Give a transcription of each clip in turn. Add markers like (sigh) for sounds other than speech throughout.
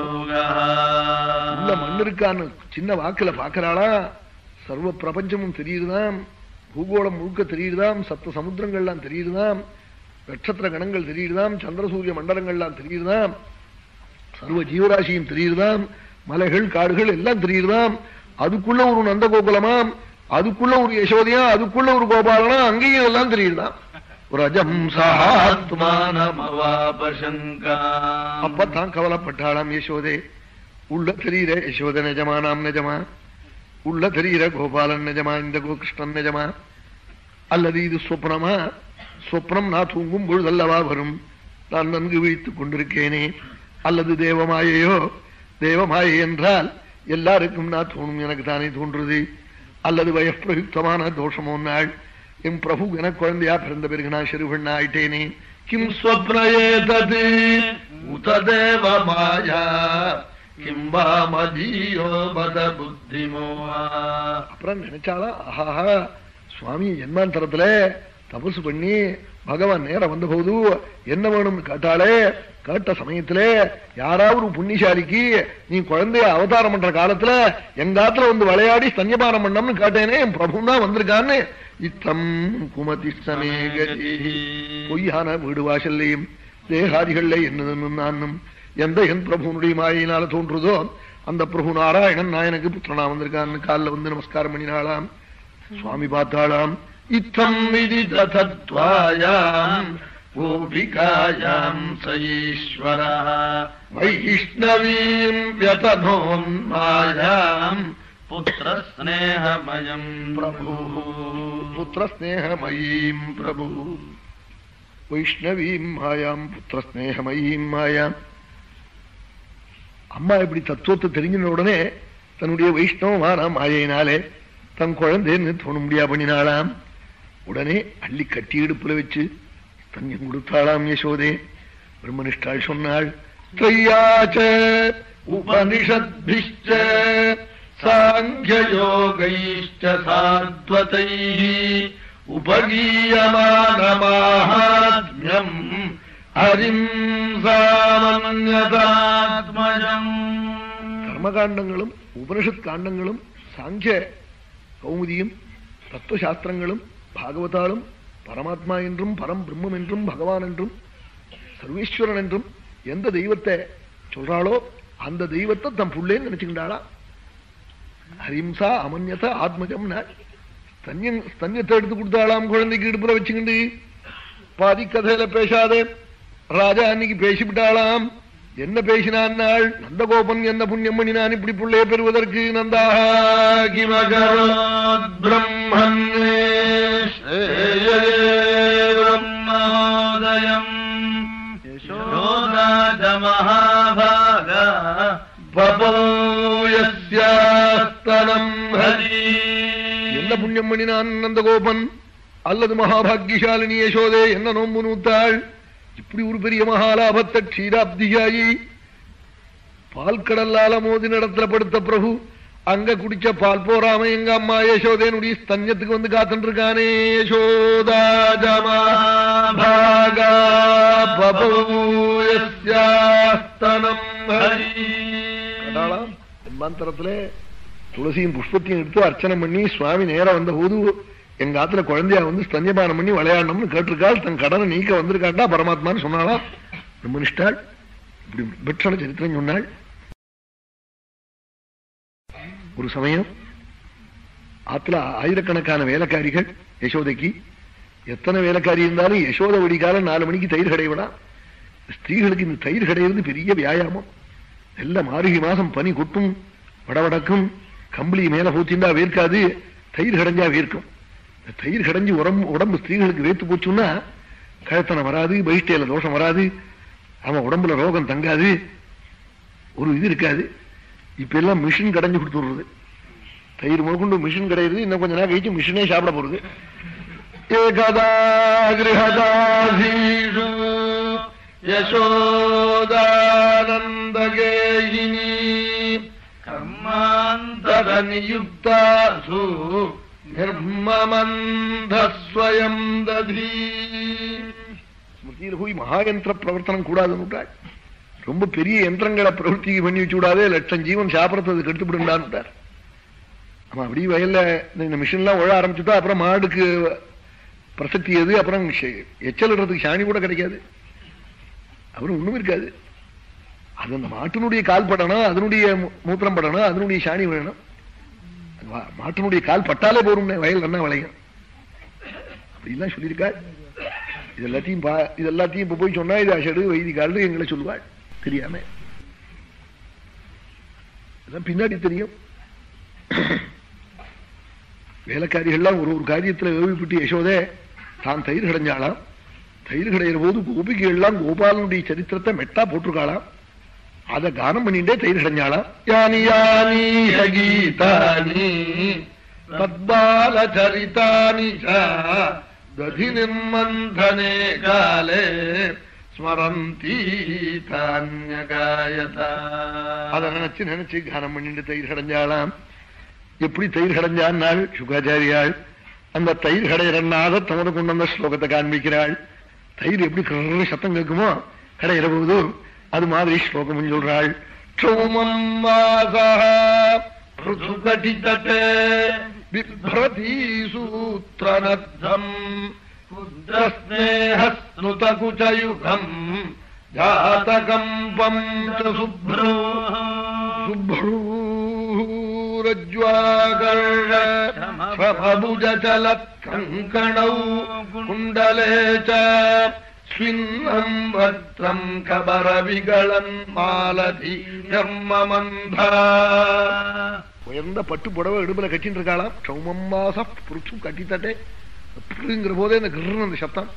உள்ள மண் இருக்கான்னு சின்ன வாக்குல பாக்குறாளா சர்வ பிரபஞ்சமும் தெரியுதுதான் பூகோளம் முழுக்க தெரியுதுதான் சப்த சமுத்திரங்கள்லாம் தெரியுதுதான் நட்சத்திர கணங்கள் தெரியுதுதாம். சந்திரசூரிய மண்டலங்கள்லாம் தெரியுதுதான் சர்வ ஜீவராசியும் தெரியுதுதான் மலைகள் காடுகள் எல்லாம் தெரியுதுதான் அதுக்குள்ள ஒரு நந்தகோகுலமாம். அதுக்குள்ள ஒரு யசோதையா அதுக்குள்ள ஒரு கோபாலனா அங்கேயும் எல்லாம் தெரியுதுதான் அப்பத்தான் கவலைப்பட்டாளாம் யசோதே. உள்ள தெரியுற யசோத நிஜமா நாம் நிஜமா? உள்ள தெரியுற கோபாலன் நிஜமா? இந்த கோகிருஷ்ணன் நிஜமா? அல்லது இது சொப்னமா? சொப்னம் நான் தூங்கும் பொழுதல்லவா வரும். நான் நன்கு விழித்துக் கொண்டிருக்கேனே. அல்லது தேவமாயையோ? தேவமாயை என்றால் எல்லாருக்கும் நான் தோணும் எனக்கு தானே தோன்றுது. அல்லது வயப்பிரயுக்தமான தோஷமோ நாள்? என் பிரபு என குழந்தையா பிறந்த பிறகு நான் சிறுபெண்ணா ஆயிட்டேனே கிம் ஸ்வப்னயேதது உத தேவமாயா கிம்பா மதியோ மத புத்திமோவா அப்புறம் நினைச்சாலா ஆஹா சுவாமி ஜென்மாந்தரத்துல தபசு பண்ணி பகவான் நேரம் வந்த போது என்ன வேணும்னு கேட்டாலே கேட்ட சமயத்துல யாராவது ஒரு புண்ணியசாலிக்கு நீ குழந்தைய அவதாரம் பண்ற காலத்துல எங்காத்துல வந்து விளையாடி ஸ்தன்யபானம் பண்ணம்னு கேட்டேனே என் பிரபு தான் வந்திருக்கான்னு. இத்தம் குமதி சமேகதி பொய்யான வீடு வாசல்லையும் தேகாதிகள்ல என்னதுன்னு நானும் எந்த என் பிரபுனுடைய மாயினால தோன்றுதோ அந்த பிரபு நாராயணன் நாயனுக்கு புத்திரனா வந்திருக்கான்னு காலில் வந்து நமஸ்காரம் பண்ணினாளாம். சுவாமி பார்த்தாளாம். இத்தம் விதி தத்வாயாம் கோபிகாயாம் சஈஸ்வர வைஷ்ணவீம் வியதனோன்மாயாம் புத்திரஸ்நேகமயம் பிரபு புத்திரஸ்நேகமயீம் பிரபு வைஷ்ணவீம் மாயாம் புத்திரஸ்நேகமயீம் மாயாம் அம்மா இப்படி தத்துவத்தை தெரிஞ்சின உடனே தன்னுடைய வைஷ்ணவமான மாயினாலே தன் குழந்தைன்னு தோண முடியா பண்ணினாளாம். உடனே அள்ளி கட்டி இடுப்புல வச்சு தன்யம் கொடுத்தாளாம் யசோதே பிரம்மனிஷ்டாள் சொன்னாள் தையாச்ச உபனிஷத்பிஷ்ட சாங்கியோகைஷ்ட சாத்வதை உபகீயமானமாத்மியம் ஹரிம் சாமன்யதாத்மஜம் கர்மகாண்டங்களும் உபனிஷத் காண்டங்களும் சாங்கிய கௌமுதியும் தத்துவசாஸ்திரங்களும் பாகவதாலும் பரமாத்மா என்றும் பரம் பிரம்மம் என்றும் பகவான் என்றும் சர்வீஸ்வரன் என்றும் எந்த தெய்வத்தை சொல்றாளோ அந்த தெய்வத்தை தன் புள்ளேன்னு நினைச்சுக்கிட்டாளா? அரிம்சா அமன்யத ஆத்மஜம் ஸ்தன்யம் ஸ்தன்யத்தை எடுத்து கொடுத்தாளாம் குழந்தைக்கு இடுப்புற வச்சுக்கிண்டு. பாதி கதையில பேசாதே. ராஜா அன்னைக்கு பேசிவிட்டாளாம். என்ன பேசினான் நந்தகோபன் என்ன புண்ணியம் பண்ணினான் இப்படி புள்ளைய பெறுவதற்கு நந்தாகிமகரோத் பிரம்மன் பிரம்மோதயம் யசோதாஜ மகாபாக பபோயஸ்யாஸ்தனம். ஹரி என்ன புண்ணியம் பண்ணினான் நந்தகோபன்? அல்லது மகாபாகியசாலினி யசோதே என்ன நோம்பு நூத்தாள் இப்படி ஒரு பெரிய மகாலாபத்தை பால் கடல்லால மோதி நடத்துல படுத்த பிரபு அங்க குடிச்ச பால் போறாம எங்க அம்மா யசோதேனுடைய ஸ்தன்யத்துக்கு வந்து காத்துட்டு இருக்கானே யசோதாஜமாஸ்தனம் பபூயஸ்யாஸ்தனம் ஹரி. துளசியும் புஷ்பத்தையும் எடுத்து அர்ச்சனை பண்ணி சுவாமி நேரம் வந்த போது எங்க ஆத்துல குழந்தையா வந்து ஸ்தன்யபானம் பண்ணி விளையாடணும்னு கேட்டிருக்காள். தன் கடனை நீக்க வந்திருக்காண்டா பரமாத்மான்னு சொன்னாலாம் ரொம்ப நிஷ்டாள். இப்படி பெற்றன சரித்திரம் சொன்னாள். ஒரு சமயம் ஆத்துல ஆயிரக்கணக்கான வேலைக்காரிகள் யசோதைக்கு. எத்தனை வேலைக்காரி இருந்தாலும் யசோத வடிகாலம் நாலு மணிக்கு தயிர் கடைவிடா ஸ்திரீகளுக்கு இந்த தயிர் கடையிறது பெரிய வியாயாமம். நல்ல மார்கழி மாசம் பனி கொட்டும் வடவடக்கும் கம்பளி மேல பூத்திண்டா வேர்க்காது தயிர் கடைஞ்சா வேர்க்கும். தயிர் கடைஞ்சு உடம்பு உடம்பு ஸ்திரீகளுக்கு வேத்து போச்சுன்னா கழுத்தனம் வராது பகிஷ்டையில தோஷம் வராது அவன் உடம்புல ரோகம் தங்காது ஒரு இது இருக்காது. இப்ப எல்லாம் மிஷின் கடைஞ்சு கொடுத்துடுறது தயிர் முதற்கொண்டு மிஷின் கிடையாது இன்னும் கொஞ்ச நேரம் கழிச்சு மிஷினே சாப்பிட போறது. ஏகதா கிரகதாசீஷு யசோதானந்தகேயினி கர்மாந்தர நியுக்தாசு நிர்மமந்தஸ்வயம் ததி. ஸ்மிருதியில் போய் மகாயந்திர பிரவர்த்தனம் கூடாதுன்னு ரொம்ப பெரிய யந்திரங்களை பிரவர்த்தி பண்ணி வச்சு விடாதே லட்சம் ஜீவன் சாப்பிடறது கெடுத்துவிடுண்டான்ட்டார் ஆமா அப்படி வயல்ல இந்த மிஷின் எல்லாம் உழ ஆரம்பிச்சுட்டா அப்புறம் மாடுக்கு பிரசக்தி எது அப்புறம் எச்சல் இடுறதுக்கு சாணி கூட கிடைக்காது. அப்புறம் ஒண்ணும் இருக்காது. அது அந்த மாட்டினுடைய கால் படணும் அதனுடைய மூத்திரம் படணும் அதனுடைய சாணி வேணும். மாட்டினுடைய கால் பட்டாலே போரும் வயல் என்ன விளையும். அப்படின்லாம் சொல்லியிருக்காள் இது எல்லாத்தையும் பா இது எல்லாத்தையும் இப்ப போய் சொன்னா இது அஷடு வைதி கால் எங்களை சொல்லுவாள் தெரியாம. பின்னாடி தெரியும். வேலைக்காரிகள்லாம் ஒரு ஒரு காரியத்துல ஏவிப்பட்டு யசோதே தான் தயிர் கடைஞ்சாலாம் தயிர் கடையிற போது கோபிகைகள்லாம் கோபாலனுடைய சரித்திரத்தை மெட்டா போட்டிருக்காளாம். அத கானம் பண்ணிட்டே தயிர் கடைஞ்சாளாம் யானி யானி கீதானி தத்பால சரிதானி ததி நிர்மந்தனே காலே ஸ்மரந்தி அதை நினைச்சு நினைச்சு கானம் பண்ணிட்டு தயிர் கடைஞ்சாலாம் எப்படி தயிர் கடைஞ்சான்னாள் சுகாச்சாரியாள் அந்த தயிர் கடையிறனாத தமது கொண்டு வந்த ஸ்லோகத்தை காண்பிக்கிறாள் தயிர் எப்படி கரு சத்தம் கேட்குமோ கடையிற போது அது மாதிரி ஸ்லோகம் சொல்றாள் சூத்திரனத்தம் புத்திரஸ்நேகஸ்னுதகுச்சயுகம் ஜாதகம் பஞ்ச சுப்ரோ சுப்ரூரஜ்வாகர்ஷபுஜலத்கங்கணௌ குண்டலே ச ஸ்வின்னம் வத்ரம் கபரவிகளன் மாலதி தர்மமந்தா உயர்ந்த பட்டு புடவை இடுப்புல கட்டின்னு இருக்காளாம். சௌமம்மாச புருஷம் கட்டித்தட்டே அப்படிங்கிற போதே இந்த கிருன்னு அந்த சத்தம்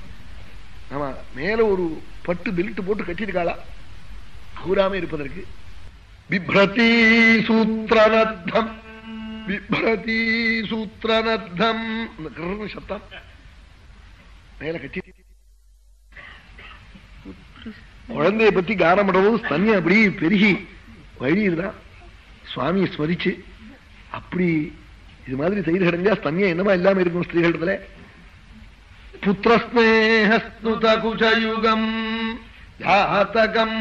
ஆமா மேல ஒரு பட்டு பெல்ட் போட்டு கட்டிருக்காளா கூறாம இருப்பதற்கு. பிப்ரதி சூத்திரனத்தம் பிப்ரதி சூத்திரனத்தம் இந்த கிருன்னு சத்தம் மேல கட்டி குழந்தைய பத்தி கானம் பண்றபோது ஸ்தன்யம் அப்படி பெருகி வழியிருந்தான் சுவாமியை ஸ்மரிச்சு அப்படி இது மாதிரி தயிர் கிடைஞ்சா ஸ்தன்யம் என்னமா இல்லாம இருக்கும் ஸ்திரீகளிடத்துல? புத்திரஸ்நேகஸ்னுதகுஷயுகம் ஜாத்தகம்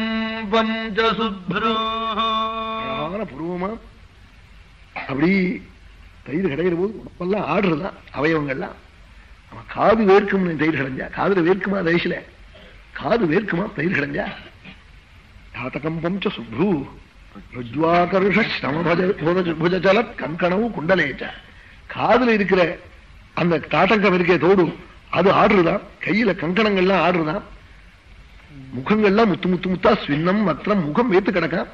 பஞ்சசுப்ரூமான புருவமா? அப்படி தயிர் கிடைக்கிற போது உடம்பெல்லாம் ஆடுறதுதான் அவயவங்கள்லாம். அவன் காது வேர்க்கும் தயிர் கிடைஞ்சா காதுல வேர்க்குமா வயசுல? காது வேர்க்குமா? பயிர் கிடைஞ்சா? ஜாத்தகம் பஞ்ச சுப்ரூ. ருஜ்வாகர்ஷமபுஜல கங்கணவு குண்டலேச்ச. காதுல இருக்கிற அந்த தாட்டங்கம் இருக்கே தோடு அது ஆடுறதான் கையில கங்கணங்கள்லாம் ஆடுறதான் முகங்கள்லாம் முத்து முத்து முத்தா ஸ்வின்னம் மத்திரம் முகம் வைத்து கிடக்கான்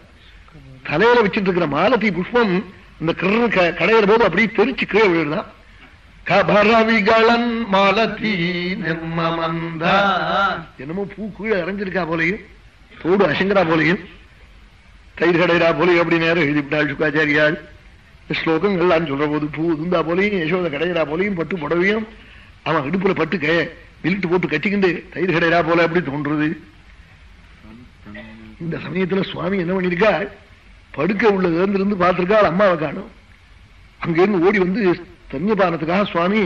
தலையில வச்சுட்டு இருக்கிற மாலத்தி புஷ்பம் இந்த கிரு கடையிற போது அப்படியே தெரிச்சு கீழே விழுதான் கபரவிகளன் மாலத்தி நிர்மமந்தா. என்னமோ பூ கீழே இறஞ்சிருக்கா போலையும் தோடு அசங்கரா போலையும். தயிர் கடைரா போலையும் அப்படி நேரம் எழுதிவிட்டாள் சுக்காச்சாரியாள் ஸ்லோகங்கள்லாம் சொல்ற போது பூ இருந்தா போலையும் யசோத கடையிறா போலையும் பட்டு புடவையும் அவன் இடுப்புல பட்டு க வில்ட்டு போட்டு கட்டிக்கிண்டு தயிர் கடைரா போல அப்படி தோன்றது. இந்த சமயத்துல சுவாமி என்ன பண்ணிருக்கா படுக்க உள்ள இருந்து பார்த்திருக்காள் அம்மாவை காணும். அங்கிருந்து ஓடி வந்து தன்யபானத்துக்காக சுவாமி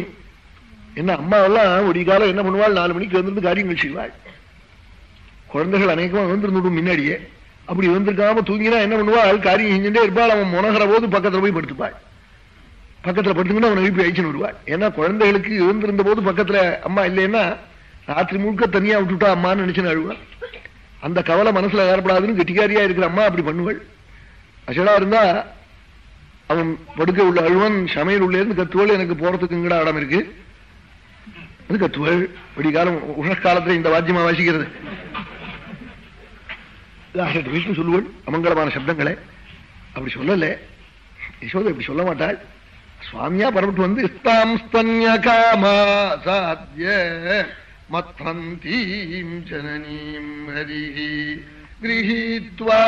என்ன அம்மாவெல்லாம் ஒரு காலம் என்ன பண்ணுவாள்? நாலு மணிக்கு வந்துருந்து காரியம் கழிச்சுக்குவாள் குழந்தைகள் அநேகமா வந்துருந்துடும் முன்னாடியே. அப்படி வந்திருக்காம தூங்கினா என்ன பண்ணுவாள்? காரியம் செஞ்சுட்டே இருப்பாள். அவன் முனகிற போது பக்கத்துல போய் படுத்துப்பாள். பக்கத்துல படுத்துக்கிட்டு அவனை எழுப்பி அழிச்சுன்னு வருவாள். ஏன்னா குழந்தைகளுக்கு இருந்திருந்த போது பக்கத்துல அம்மா இல்லைன்னா ராத்திரி முழுக்க தனியா விட்டுட்டா அம்மான்னு நினைச்சுன்னு அழுவாள்? அந்த கவலை மனசுல ஏற்படாதுன்னு கெட்டிக்காரியா இருக்கிற அம்மா அப்படி பண்ணுவாள். அசடா இருந்தா அவன் படுக்க உள்ள அழுவன் சமையல் உள்ள இருந்து கத்துவள் எனக்கு போறதுக்கு இங்கடா இடம் இருக்கு. அது கத்துவள். விடிகாலம் உஷக்காலத்துல இந்த வாத்தியமா வாசிக்கிறது. வீட்டு சொல்லுவள் அமங்கலமான சப்தங்களை. அப்படி சொல்லல. யசோத இப்படி சொல்ல மாட்டாள். சுவாமியா பரப்பிட்டு வந்து இஸ்தாம் ஸ்தன்ய காமா சாத்திய மத்ரந்தீம் ஜனனீம் ஹரிஹி கிரகீத்வா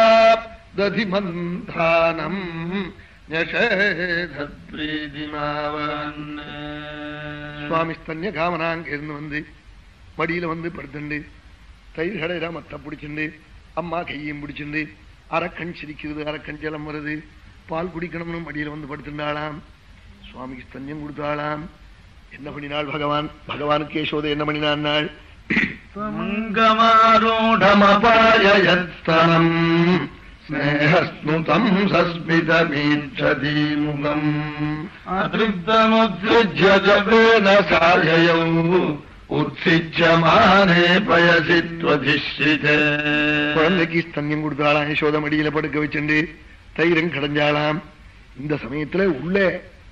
ததிமந்தானம் சுவாமி ஸ்தன்ய காமனாங்க இருந்து வந்து மடியில வந்து படுத்துண்டு தயிர் கடையில மத்த பிடிச்சுண்டு அம்மா கையும் பிடிச்சுண்டு அரக்கண் சிரிக்கிறது அரக்கண் ஜலம் வருது பால் குடிக்கணும்னு மடியில வந்து படுத்துட்டாளாம் சுவாமிக்கு ஸ்தன்யம் கொடுத்தாளாம் என்ன பண்ணினாள் பகவான் பகவானுக்கு யசோதை என்ன பண்ணினாள் மங்கமாரூடமபாயத்தனம் ஸ்நேகஸ்னுதம் சஸ்மிதமீட்சதி முகம் அதிருப்தமுத்யுஜவேன சாயயௌ உத்சிச்சமானே பயசித்வதிஷ்டிதே குழந்தைக்கு ஸ்தன்யம் கொடுத்தாளாம் யசோத மடியில படுக்க வச்சுண்டு தயிரும் கடைஞ்சாளாம். இந்த சமயத்துல உள்ள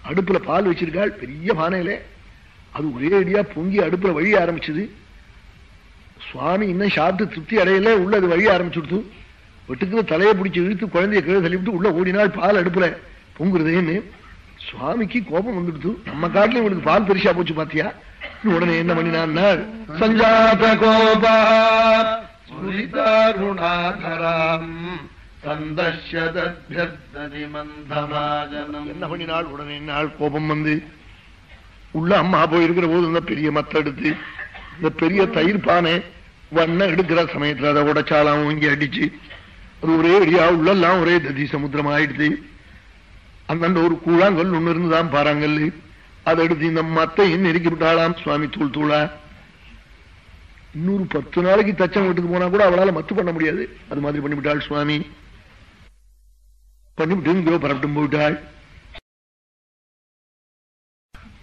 அடுப்புல பால் வச்சிருக்காள் பெரிய பானையில. அது ஒரே அடியா பொங்கி அடுப்புல வழி ஆரம்பிச்சது. சுவாமி இன்னும் சாப்பிட்டு திருப்தி அடையல உள்ள அது வழி ஆரம்பிச்சுடுத்து வெட்டுக்குன்னு தலையை பிடிச்சி இழுத்து குழந்தைய கீழே தள்ளிவிட்டு உள்ள ஓடினால் பால் அடுப்புல பொங்குறதேன்னு. சுவாமிக்கு கோபம் வந்துடுத்து நம்ம காட்டிலும் இவனுக்கு பால் பெருசா போச்சு பாத்தியா? உடனே என்ன பண்ணினான் சஞ்சாத கோபா என்ன பண்ணினாள் உடனே நாள் கோபம் வந்து உள்ள அம்மா போயிருக்கிற போது இந்த பெரிய மத்த எடுத்து இந்த பெரிய தயிர் பானை வண்ண எடுக்கிற சமயத்துல அதை உடைச்சாலாம் இங்க அடிச்சு. அது ஒரே அடியா உள்ளெல்லாம் ஒரே ததி சமுத்திரம் ஆயிடுச்சு அந்தண்ட ஒரு கூழாங்கல் ஒண்ணு இருந்துதான் பாறாங்கல். அதை எடுத்து இந்த மத்தையும் நெருக்கி விட்டாளாம் சுவாமி தூள் தூளா. இன்னொரு பத்து நாளைக்கு தச்சன் வீட்டுக்கு போனா கூட அவளால மத்து பண்ண முடியாது. அது மாதிரி பண்ணிவிட்டாள் சுவாமி. பண்ணிவிட்டு இங்கோ பரப்பிட்டும் போயிட்டாள்.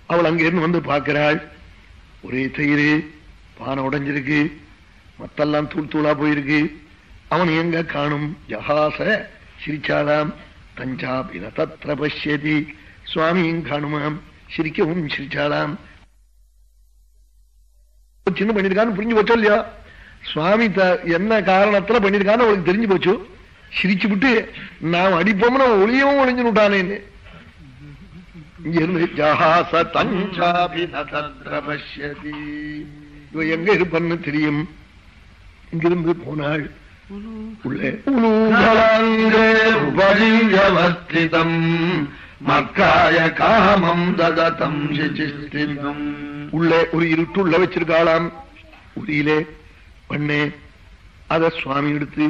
அவள் அங்கிருந்து வந்து பார்க்கிறாள். ஒரே தயிர் பானை உடைஞ்சிருக்கு. மத்தெல்லாம் தூள் தூளா போயிருக்கு. அவன் எங்க காணும் ஜஹாச சிரிச்சாளாம் தஞ்சாபின தத்திர பசியதி சுவாமியும் காணுமாம். சிரிக்கவும் சிரிச்சாளாம். சின்ன பண்ணிருக்கான்னு புரிஞ்சு போச்சோ இல்லையா? சுவாமி என்ன காரணத்துல பண்ணிருக்கான்னு அவளுக்கு தெரிஞ்சு போச்சு. சிரிச்சு விட்டு நாம் அடிப்போம்னு ஒளியவும் ஒளிஞ்சு விட்டானேன்னு இங்க இருந்து ஜஹாச தஞ்சாபின தத்திர பசியதி இவ எங்க இருப்பன்னு தெரியும். இங்கிருந்து போனாள். உள்ளே மக்காய காமம் தததம் உள்ளே ஒரு இருட்டு உள்ள வச்சிருக்காளாம். உரியிலே பண்ணே அத சுவாமி எடுத்து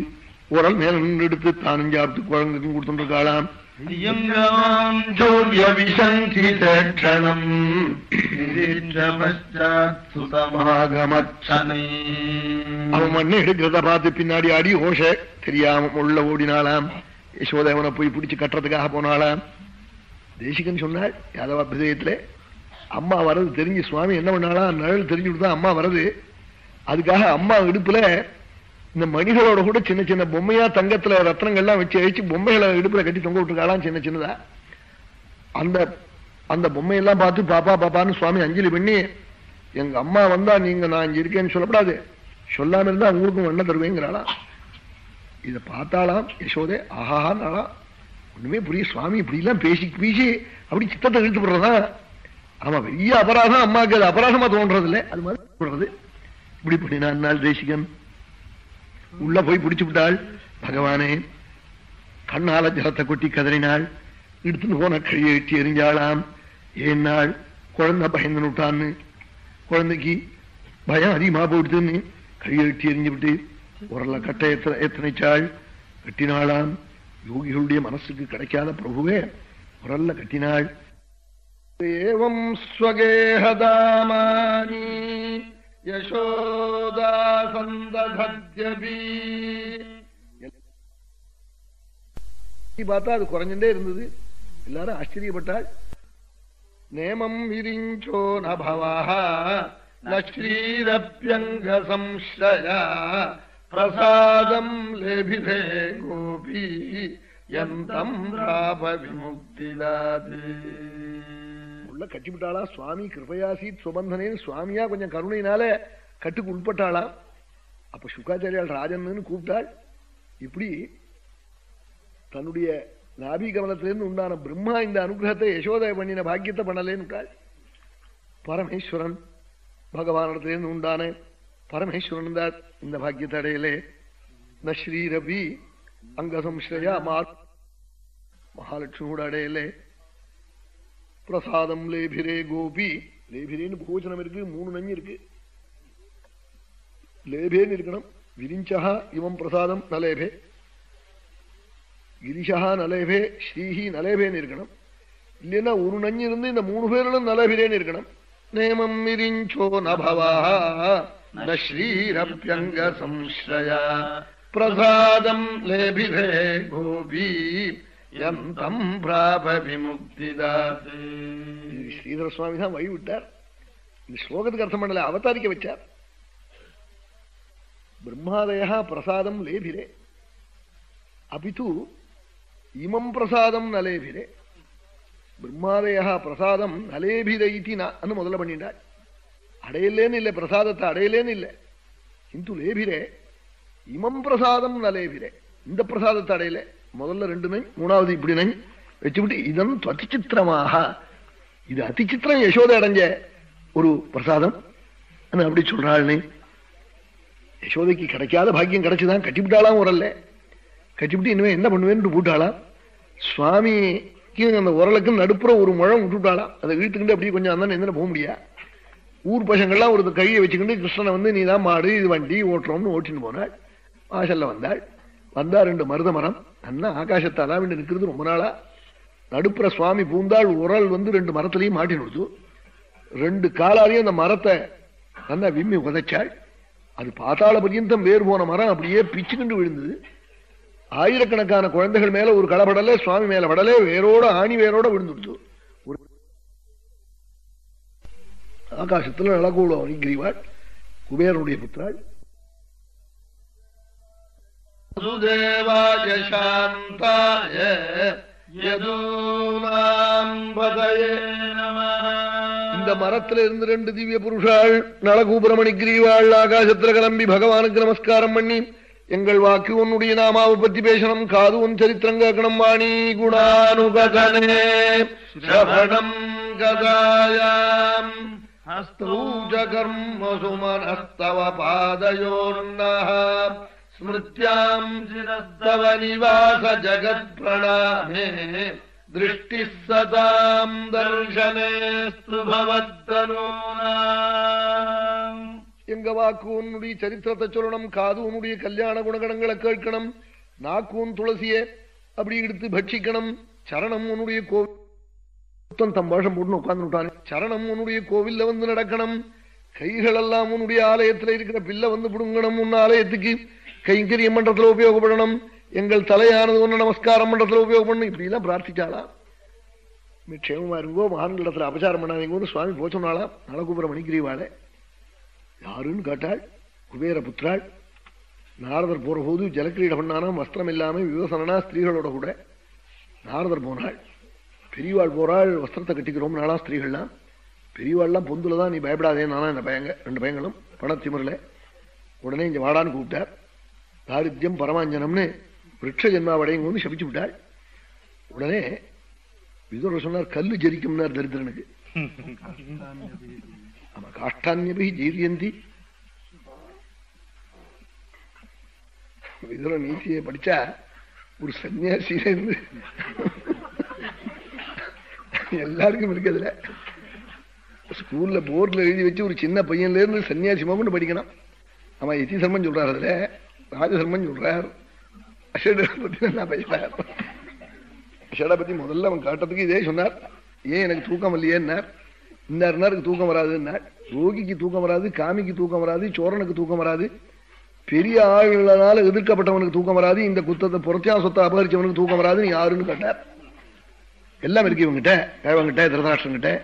உரல் மேல நின்று எடுத்து தானும் சாப்பிட்டு குழந்தைக்கும் கொடுத்துருக்காளாம் அவன் மண்ணை எடுக்கிறத பார்த்து பின்னாடி ஆடி ஓஷ. தெரியாம உள்ள ஓடினாளாம். யசோதேவனை போய் பிடிச்சு கட்டுறதுக்காக போனாளாம். தேசிகன் சொன்னாள் யாதவ அபிதயத்துல அம்மா வர்றது தெரிஞ்சு சுவாமி என்ன பண்ணாலாம் நிழல் தெரிஞ்சுட்டு அம்மா வர்றது. அதுக்காக அம்மா இடுப்புல இந்த மணிகளோட கூட சின்ன சின்ன பொம்மையா தங்கத்துல ரத்னங்கள்லாம் வச்சு அழிச்சு பொம்மைகளை இடுப்புல கட்டி தொங்க விட்டுருக்காளாம் சின்ன சின்னதா. அந்த அந்த பொம்மையெல்லாம் பார்த்து பாப்பா பாப்பான்னு சுவாமி அஞ்சலி பண்ணி எங்க அம்மா வந்தா நீங்க நான் இங்க இருக்கேன்னு சொல்லப்படாது. சொல்லாம இருந்தா உங்களுக்கும் வண்ண தருவேங்கிறாளாம் இதை பார்த்தாலாம் யசோதே. ஆஹான்னாளா ஒண்ணுமே புரிய சுவாமி இப்படி எல்லாம் பேசி பேசி அப்படி சித்தத்தை இழுத்து போடுறதா? ஆமா பெரிய அபராதம் அம்மாவுக்கு அது அபராதமா தோன்றது இல்லை அது மாதிரி சொல்றது இப்படி பண்ணினான் தேசிகன் உள்ள போய் பிடிச்சு விட்டாள் பகவானே கண்ணால ஜலத்தை கொட்டி கதறினாள் எடுத்துன்னு போன கழியை எட்டி எறிஞ்சாளாம் ஏன்னாள் குழந்தை பயந்து விட்டான்னு குழந்தைக்கு பயம் அதிகமா போயிடுதுன்னு கழியை எட்டி எறிஞ்சு விட்டு உரல கட்டை எத்தனை எத்தனைச்சாள் கட்டினாளாம் யோகிகளுடைய மனசுக்கு கிடைக்காத பிரபுவே உரல்ல கட்டினாள் ஏவம் ஸ்வகேஹதாமானி யசோதா சந்ததத்யபி பார்த்தா அது குறைஞ்சுட்டே இருந்தது எல்லாரும் ஆச்சரியப்பட்டாள் நேமம் விரிஞ்சோ நபவா நஸ்ரீரப்பியங்க சம்சயா பிரசாதம் லேபிதே கோபி எந்தம் ராப விமுக்திதாதே உள்ள கட்டிவிட்டாளா? சுவாமி கிருபயாசீத் சுபந்தனேன்னு சுவாமியா? கொஞ்சம் கருணையினால கட்டுக்கு உள்பட்டாளா? அப்ப சுக்காச்சாரியால் ராஜன்னு கூப்பிட்டாள். இப்படி தன்னுடைய நாபி கமலத்திலிருந்து உண்டான பிரம்மா இந்த அனுகிரகத்தை யசோதய பண்ணின பாக்கியத்தை பண்ணலேன்னு பரமேஸ்வரன் பகவானிடத்திலிருந்து உண்டான பரமேஸ்வரன் தான் இந்த பாக்கியத்தை அடையலே. ந ஸ்ரீரபி அங்கசம்ஸ்ரயா மா மகாலட்சுமி அடையலே. பிரசாதம் லேபிரே கோபி. லேபிரேன்னு போஜனம் இருக்கு மூணு நஞ்சு இருக்கு. லேபேன்னு இருக்கணும். விரிஞ்சா இவம் பிரசாதம் நலேபே. கிரிஷா நலேபே ஸ்ரீஹி நலேபேன்னு இருக்கணும். இல்லைன்னா ஒரு நஞ்சு இருந்து இந்த மூணு பேரிலும் நலேபிரேன்னு இருக்கணும். நேமம் மிரிஞ்சோ நபவா ஸ்ரீரப்யங்க சம்ஸ்ரயா. பிரசாதம் லேபிரே கோபி. ஸ்ரீதர சுவாமி தான் வழி விட்டார். இந்த ஸ்லோகத்துக்கு அர்த்தம் பண்ணல அவதாரிக்க வச்சார். பிரம்மாதயா பிரசாதம் லேபிரே அபிது இமம் பிரசாதம் நலேபிரே பிரம்மாதயா பிரசாதம் நலேபிரை அன்னு முதல்ல பண்ணிட்டாள் அடையலேன்னு இல்லை பிரசாதத்தை அடையலேன்னு இல்லை. கிந்து லேபிரே இமம் பிரசாதம் நலேபிரே இந்த பிரசாதத்தை அடையல. முதல்ல ரெண்டு நை மூணாவது இப்படி நை வச்சுவிட்டு இதன் அதிச்சித்திரமாக இது அதிச்சித்திரம் யசோதை அடைஞ்ச ஒரு பிரசாதம். அப்படி சொல்றாள் யசோதைக்கு கிடைக்காத பாக்கியம் கிடைச்சுதான் கட்டிவிட்டாலாம் உரல்ல. கட்டிவிட்டு இனிமே என்ன பண்ணுவேன்னு போட்டாளாம். சுவாமிக்கு அந்த உரலுக்கு நடுப்புற ஒரு முழம் விட்டுவிட்டாளாம். அதை இழுத்துக்கிட்டு அப்படியே கொஞ்சம் அந்த என்ன போக முடியா? ஊர் பசங்கள்லாம் ஒரு கையை வச்சுக்கிட்டு கிருஷ்ணனை வந்து நீ தான் மாடு இது வண்டி ஓட்டுறோம்னு ஓட்டின்னு போனாள் வாசல்ல வந்தாள். வந்தா ரெண்டு மருத மரம் அண்ணா ஆகாசத்தை அலாவிண்டு நிற்கிறது ரொம்ப நாளா. நடுப்புற சுவாமி பூந்தாள் உரல் வந்து ரெண்டு மரத்திலையும் மாட்டி கொடுத்து ரெண்டு காலாலையும் அந்த மரத்தை நல்லா விம்மி உதைச்சாள். அது பாத்தாள பரியந்தம் வேர் போன மரம் அப்படியே பிச்சுக்கிண்டு விழுந்தது. ஆயிரக்கணக்கான குழந்தைகள் மேல ஒரு களப்படல சுவாமி மேல படலே வேரோட ஆணி வேரோட விழுந்துடுச்சு ஒரு ஆகாசத்துல நலகூடம் அணிகிரிவாள் குபேரனுடைய புத்திராள். சுதேவாய சாந்தாய இந்த மரத்துல இருந்து ரெண்டு திவ்ய புருஷாள் நலகூபுரமணி கிரீவாள் ஆகாசத்துல கிளம்பி பகவானுக்கு நமஸ்காரம் பண்ணி எங்கள் வாக்கு உன்னுடைய நாமாவை பத்தி பேசணும் காது உன் சரித்திரம் கேட்கணும் வாணி குணானுகதனே. ஸ்ரவணம் கதாயாம். ஹஸ்தூஜகர்மசுமனஸ்தவ பாதயோர்ணः ஸ்மிருத்யாம் சிரஸ்தவ நிவாச ஜகத் பிரணாமே திருஷ்டி சதாம் தர்ஷனேஸ்து எங்க வாக்கு உன்னுடைய சரித்திரத்தை சொல்லணும் காது உன்னுடைய கல்யாண குணகணங்களை கேட்கணும் நாக்கு உன் துளசிய அப்படி எடுத்து பட்சிக்கணும் சரணம் உன்னுடைய கோவில் தம் பாஷம் போட்டு உட்கார்ந்து சரணம் உன்னுடைய கோவில்ல வந்து நடக்கணும் கைகள் எல்லாம் உன்னுடைய ஆலயத்துல இருக்கிற பிள்ளை வந்து பிடுங்கணும் உன் ஆலயத்துக்கு. கைங்கரிய மன்றத்துல உபயோகப்படணும். எங்கள் தலையானது ஒன்று நமஸ்காரம் மன்றத்துல உபயோகப்படணும். இப்படி எல்லாம் பிரார்த்திச்சாளா? க்ஷேமமா இருங்கோ மகான்களிடத்துல அபச்சாரம் பண்ணாதீங்கன்னு சுவாமி போச்சோனாலாம் நலகுபுரம் மணிகிரிவாளே யாருன்னு கேட்டாள். குபேர புத்திராள். நாரதர் போற போது ஜலக்கிரீட பண்ணானாம் வஸ்திரம் இல்லாம விவசனா ஸ்திரீகளோட கூட. நாரதர் போனாள். பெரியவாள் போறாள். வஸ்திரத்தை கட்டிக்கிறோம் நாளா ஸ்திரீகள்லாம். பெரியவாள்லாம் பொந்துல தான் நீ பயப்படாதே நானா இந்த பயங்க ரெண்டு பயங்களும். பணத்திமரில். உடனே இங்கே வாடான்னு கூப்பிட்டார். தாரித்யம் பரமாஞ்சனம்னு விரட்ச ஜென்மாவடையுங்கன்னு சபிச்சு விட்டாள் உடனே விதுர சொன்னார் கல்லு ஜெரிக்கும்னார் தரித்திரனுக்கு. ஆமா காஷ்டான்யபி ஜீரியந்தி. விதுர நீதியை படிச்சா ஒரு சன்னியாசியில இருந்து எல்லாருக்கும் இருக்குதுல ஸ்கூல்ல போர்ட்ல எழுதி வச்சு ஒரு சின்ன பையன்ல இருந்து சன்னியாசி மகன் படிக்கணும். ஆமா எத்தி சர்மன் சொல்றாரு அதுல. ராஜசர்மன் சொல்றார். அஷட பத்தி என்ன பேசுறார். அஷட பத்தி முதல்ல அவன் காட்டுறதுக்கு இதே சொன்னார். ஏன் எனக்கு தூக்கம் இல்லையேன்னார் இந்த நேருக்கு தூக்கம் வராதுன்னார். ரோகிக்கு தூக்கம் வராது காமிக்கு தூக்கம் வராது சோரனுக்கு தூக்கம் வராது. பெரிய ஆளுகளால எதிர்க்கப்பட்டவனுக்கு தூக்கம் வராது. இந்த குத்தத்தை புறத்தியா சொத்தை அபகரிச்சவனுக்கு தூக்கம் வராது நீ யாருன்னு கேட்டார். எல்லாம் இருக்கு இவங்கிட்ட. கிழவங்கிட்ட திருதராஷ்டிரங்கிட்ட.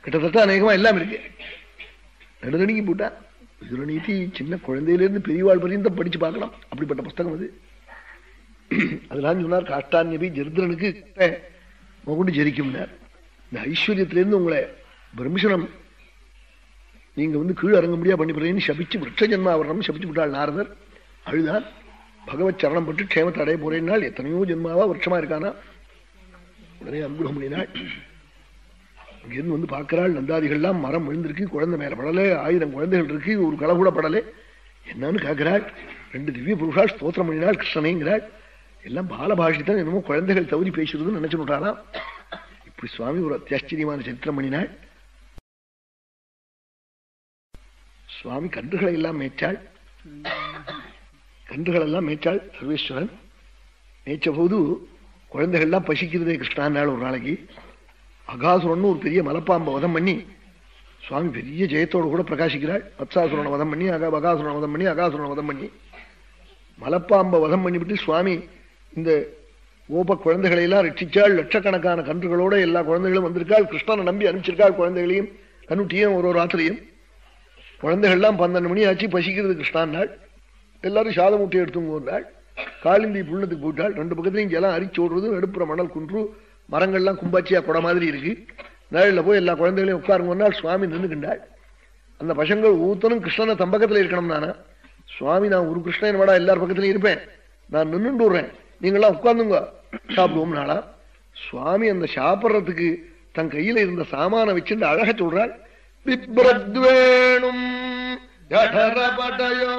கிட்டத்தட்ட அநேகமா எல்லாம் இருக்கு. நடுதணிக்கு போட்டான் விதுரநீதி சின்ன குழந்தையிலிருந்து பெரியவாள் பரியந்தம் படிச்சு பார்க்கலாம். அப்படிப்பட்ட புஸ்தகம் அது. அதெல்லாம் சொன்னார் காஷ்டான்யபி ஜருத்ரனுக்கு மகுண்டு ஜெரிக்கும்னார். இந்த ஐஸ்வர்யத்திலேருந்து உங்களை பிரம்சனம் நீங்க வந்து கீழே இறங்க முடியா பண்ணிப்படுறேன்னு சபிச்சு விரட்ச ஜென்மாவரணம் சபிச்சு விட்டாள் நாரதர். அழுதான் பகவத் சரணம் பட்டு க்ஷேமத்தை அடைய போறேன்னால் எத்தனையோ ஜென்மாவா விரட்சமா இருக்கானா? உடனே அனுகிரகம் பண்ணினாள் அங்கிருந்து வந்து பார்க்கிறாள் நந்தாதிகள்லாம் மரம் விழுந்திருக்கு குழந்தை மேல படலை ஆயிரம் குழந்தைகள் இருக்கு ஒரு களை கூட படலை. என்னன்னு கேட்கிறாள் ரெண்டு திவ்ய புருஷா ஸ்தோத்திரம் பண்ணினாள் கிருஷ்ணனேங்கிறாள். எல்லாம் பாலபாஷித்தான் என்னமோ குழந்தைகள் தவறி பேசுறதுன்னு நினைச்சு விட்டாலாம் இப்படி சுவாமி ஒரு அத்தியாச்சரியமான சரித்திரம் பண்ணினாள். சுவாமி கன்றுகளை எல்லாம் மேய்ச்சாள். கன்றுகள் எல்லாம் மேய்ச்சாள் சர்வேஸ்வரன். மேய்ச்ச போது குழந்தைகள்லாம் பசிக்கிறதே கிருஷ்ணான்னாள் ஒரு நாளைக்கு. அகாசுரன் ஒரு பெரிய மலப்பாம்பை வதம் பண்ணி சுவாமி பெரிய ஜெயத்தோடு கூட பிரகாசிக்கிறாள். வத்சாசுரனை வதம் பண்ணி அகா பகாசுரனை வதம் பண்ணி அகாசுரனை வதம் பண்ணி. மலப்பாம்ப வதம் பண்ணிவிட்டு சுவாமி இந்த கோப குழந்தைகளை எல்லாம் ரட்சிச்சாள். லட்சக்கணக்கான கன்றுகளோட எல்லா குழந்தைகளும் வந்திருக்காள். கிருஷ்ணனை நம்பி அனுப்பிச்சிருக்காள் குழந்தைகளையும் கண்ணுட்டியும் ஒரு ஒரு ராத்திரியும் குழந்தைகள்லாம் பன்னெண்டு மணி ஆச்சு பசிக்கிறது கிருஷ்ணான் நாள் எல்லாரும் சாதம் ஊட்டி எடுத்துங்கோண்டாள் காளிந்தி புள்ளத்துக்கு போட்டாள் ரெண்டு பக்கத்துலையும் ஜலம் அரிச்சு ஓடுறது நடுப்புற மணல் குன்று மரங்கள்லாம் கும்பாச்சியா குட மாதிரி இருக்கு. நிழலில் போய் எல்லா குழந்தைகளையும் உட்காருங்கன்னா சுவாமி நின்றுக்கின்றாள் அந்த பசங்கள் ஊத்தனும் கிருஷ்ணனை தம்பக்கத்தில் இருக்கணும் நானா. சுவாமி நான் ஒரு கிருஷ்ணன் வாடா எல்லார் பக்கத்துலயும் இருப்பேன். நான் நின்றுண்டு விடுறேன். நீங்களாம் உட்கார்ந்துங்க. சாப்பிடுவோம் நாளா சுவாமி அந்த சாப்பிட்றதுக்கு தன் கையில இருந்த சாமான வச்சிருந்து அழக சொல்றாள் பிப்ரத்வேணும் ஜடரபடயோ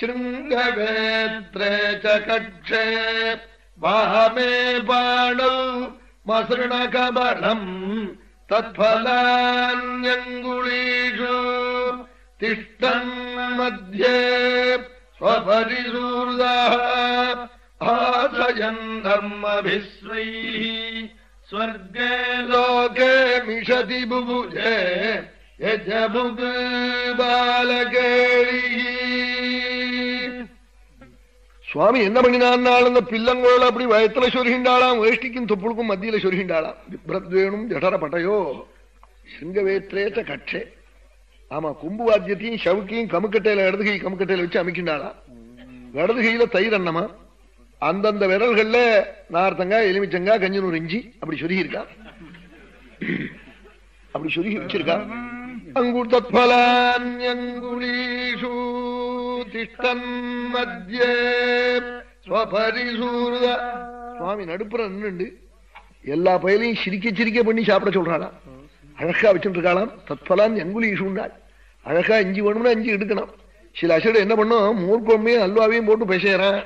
சிருங்கவேத்ரே கட்சே महमे बाण मसृण कबलम तत्फलांगुषु ठ मध्य स्वरीशूर्द आशयन धर्म स्वर्गे लोके मिषति बुभुजे यज बालकेणी சுவாமி என்ன பண்ணினான் அந்த பில்லங்கோள் அப்படி வயத்துல சொருகின்றாளாம் வேஷ்டிக்கும் தொப்புளுக்கும் மத்தியில சொருகின்றாளாம். விப்ரத்வேணும் ஜடர பட்டையோ சிங்கவேத்ரேத்த கட்சே. ஆமா கும்பு வாத்தியத்தையும் சவுக்கையும் கமுக்கட்டையில இடது கை கமுக்கட்டையில வச்சு அமைக்கின்றாளாம். இடது கையில தயிர் அண்ணமா அந்தந்த விரல்கள்ல நார்த்தங்கா எலுமிச்சங்கா கஞ்சனூர் இஞ்சி அப்படி சொருகி இருக்கா அப்படி சொருகி வச்சிருக்கா. அங்குர்தத்பலான்யங்குலீஷு. திஷ்டன் மத்தியே. ஸ்வபரிசூர்த சுவாமி நடுப்புற நின்னுண்டு. எல்லா பயலையும் சிரிக்க சிரிக்க பண்ணி சாப்பிட சொல்றாளாம் அழகா வச்சுட்டு இருக்காளாம் தத்பலான் அங்குலீஷுண்டாள் அழகா இஞ்சி வேணும்னா இஞ்சி எடுக்கணும். சில அசடு என்ன பண்ணும்? மூர்க்கொம்மையும் அல்வாவையும் போட்டு பேசுறான்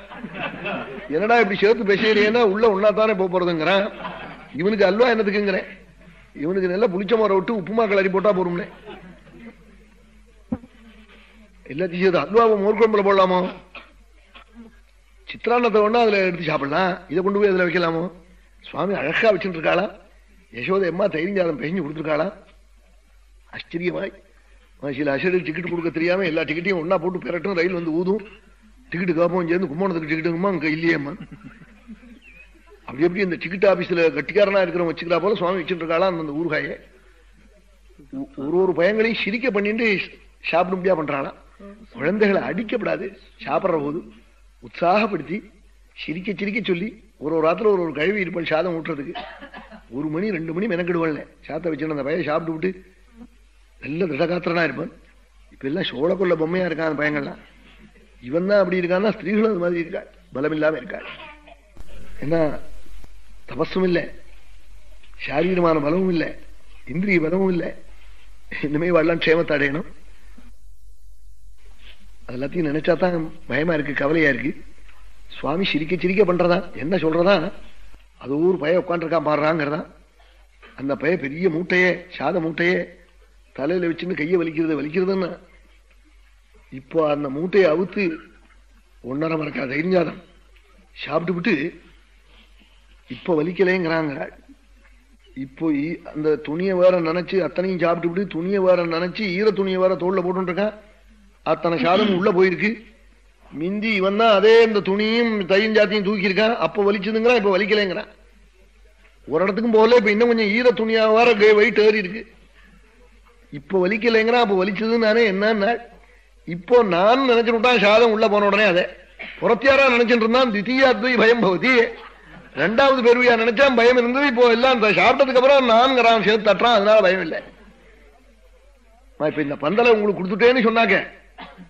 என்னடா இப்படி சேர்த்து பேசுறேன்னா உள்ள ஒன்னா தானே போறதுங்கிறான். இவனுக்கு அல்வா என்னத்துக்குங்கிறேன்? இவனுக்கு நல்லா புளிச்ச மரம் விட்டு உப்புமா கிளறி போட்டா போறோம்னே எல்லாத்தையும் சேர்த்து அல்வாவை மோர்குழம்புல போடலாமோ? சித்திரான்னத்தை ஒண்ணா அதுல எடுத்து சாப்பிடலாம். இதை கொண்டு போய் அதுல வைக்கலாமோ? சுவாமி அழகா வச்சுட்டு இருக்காளா? யசோத அம்மா தைரிஞ்சாதம் பெஞ்சு கொடுத்துருக்காளா? ஆச்சரியமாய். சில அசடு டிக்கெட் கொடுக்க தெரியாம எல்லா டிக்கெட்டையும் ஒன்னா போட்டு பெறட்டும் ரயில் வந்து ஊதும். டிக்கெட்டு காப்போம் சேர்ந்து கும்போணத்துக்கு டிக்கெட்டுங்கம்மா அங்க இல்லையேம்மா. அப்படி எப்படி இந்த டிக்கெட் ஆபீஸ்ல கட்டிக்காரனா இருக்கிறவங்க வச்சுக்கிறா போல சுவாமி வச்சுட்டு இருக்காளா அந்த ஊறுகாய? ஒரு ஒரு பயங்களையும் சிரிக்க பண்ணிட்டு சாப்பிடும்படியா பண்றாளாம். குழந்தைகளை அடிக்கப்படாது சாப்பிட்ற போது உற்சாகப்படுத்தி சிரிக்க சிரிக்க சொல்லி ஒரு ஒரு ராத்திர ஒரு ஒரு கழுவி இருப்பாள் சாதம் ஊட்டுறதுக்கு. ஒரு மணி ரெண்டு மணி மெனக்கிடுவாள் சாத்த வச்சுட்டு அந்த பையன் சாப்பிட்டு விட்டு நல்ல திருடகாத்திரனா இருப்பான். இப்ப எல்லாம் சோழக்குள்ள பொம்மையா இருக்கான் அந்த பையங்கள்லாம் இவன் தான் அப்படி இருக்கான்னா ஸ்திரீகளும் அது மாதிரி இருக்காள் பலம் இல்லாம இருக்காள் ஏன்னா தபஸும் இல்லை. சாரீரமான பலமும் இல்லை. இந்திரிய பலமும் இல்லை. இனிமே வரலாம் க்ஷேமத்தை அடையணும். அது எல்லாத்தையும் நினைச்சா தான் பயமா இருக்கு கவலையா இருக்கு. சுவாமி சிரிக்க சிரிக்க பண்றதா? என்ன சொல்றதா? அது ஊர் பய உட்காந்துருக்கா பாடுறாங்கிறதா அந்த பய பெரிய மூட்டையே சாத மூட்டையே தலையில வச்சுன்னு கையை வலிக்கிறது வலிக்கிறதுன்னு. இப்போ அந்த மூட்டையை அவுத்து ஒன்னரை மறக்கா தைரியாதம் சாப்பிட்டு விட்டு இப்ப வலிக்கலைங்கிறாங்க. இப்போ ஈ- அந்த துணியை வேற நினைச்சு அத்தனையும் சாப்பிட்டு விட்டு துணியை வேற நினைச்சு ஈர துணியை வேற தோல்ல போட்டுருக்கான் அத்தனை சாதம் உள்ள போயிருக்கு. மிந்தி இவன் தான் அதே இந்த துணியும் தையும் ஜாத்தியும் தூக்கியிருக்கான். அப்போ அப்ப வலிச்சதுங்கிறான் இப்ப வலிக்கலைங்கிறான். ஒரு இடத்துக்கும் போகல இப்ப இன்னும் கொஞ்சம் ஈர துணியாக வர வெயிட் ஏறி இருக்கு இப்ப வலிக்கலைங்கிறான் அப்ப வலிச்சதுன்னு நானே என்னன்னா இப்போ நான் நினைச்சுட்டான் விட்டான் சாதம் உள்ள போன உடனே அதே. புறத்தியாரா நினைச்சிட்டு இருந்தான் தித்தியாத்வை பயம் பகுதி ரெண்டாவது பெருவியா நினைச்சான் பயம் இருந்தது. இப்போ எல்லாம் சாப்பிட்டதுக்கு அப்புறம் நான்கிறான் சேர்த்து தட்டுறான் அதனால பயம் இல்லை. நான் இப்ப இந்த பந்தலை உங்களுக்கு கொடுத்துட்டேன்னு சொன்னாக்க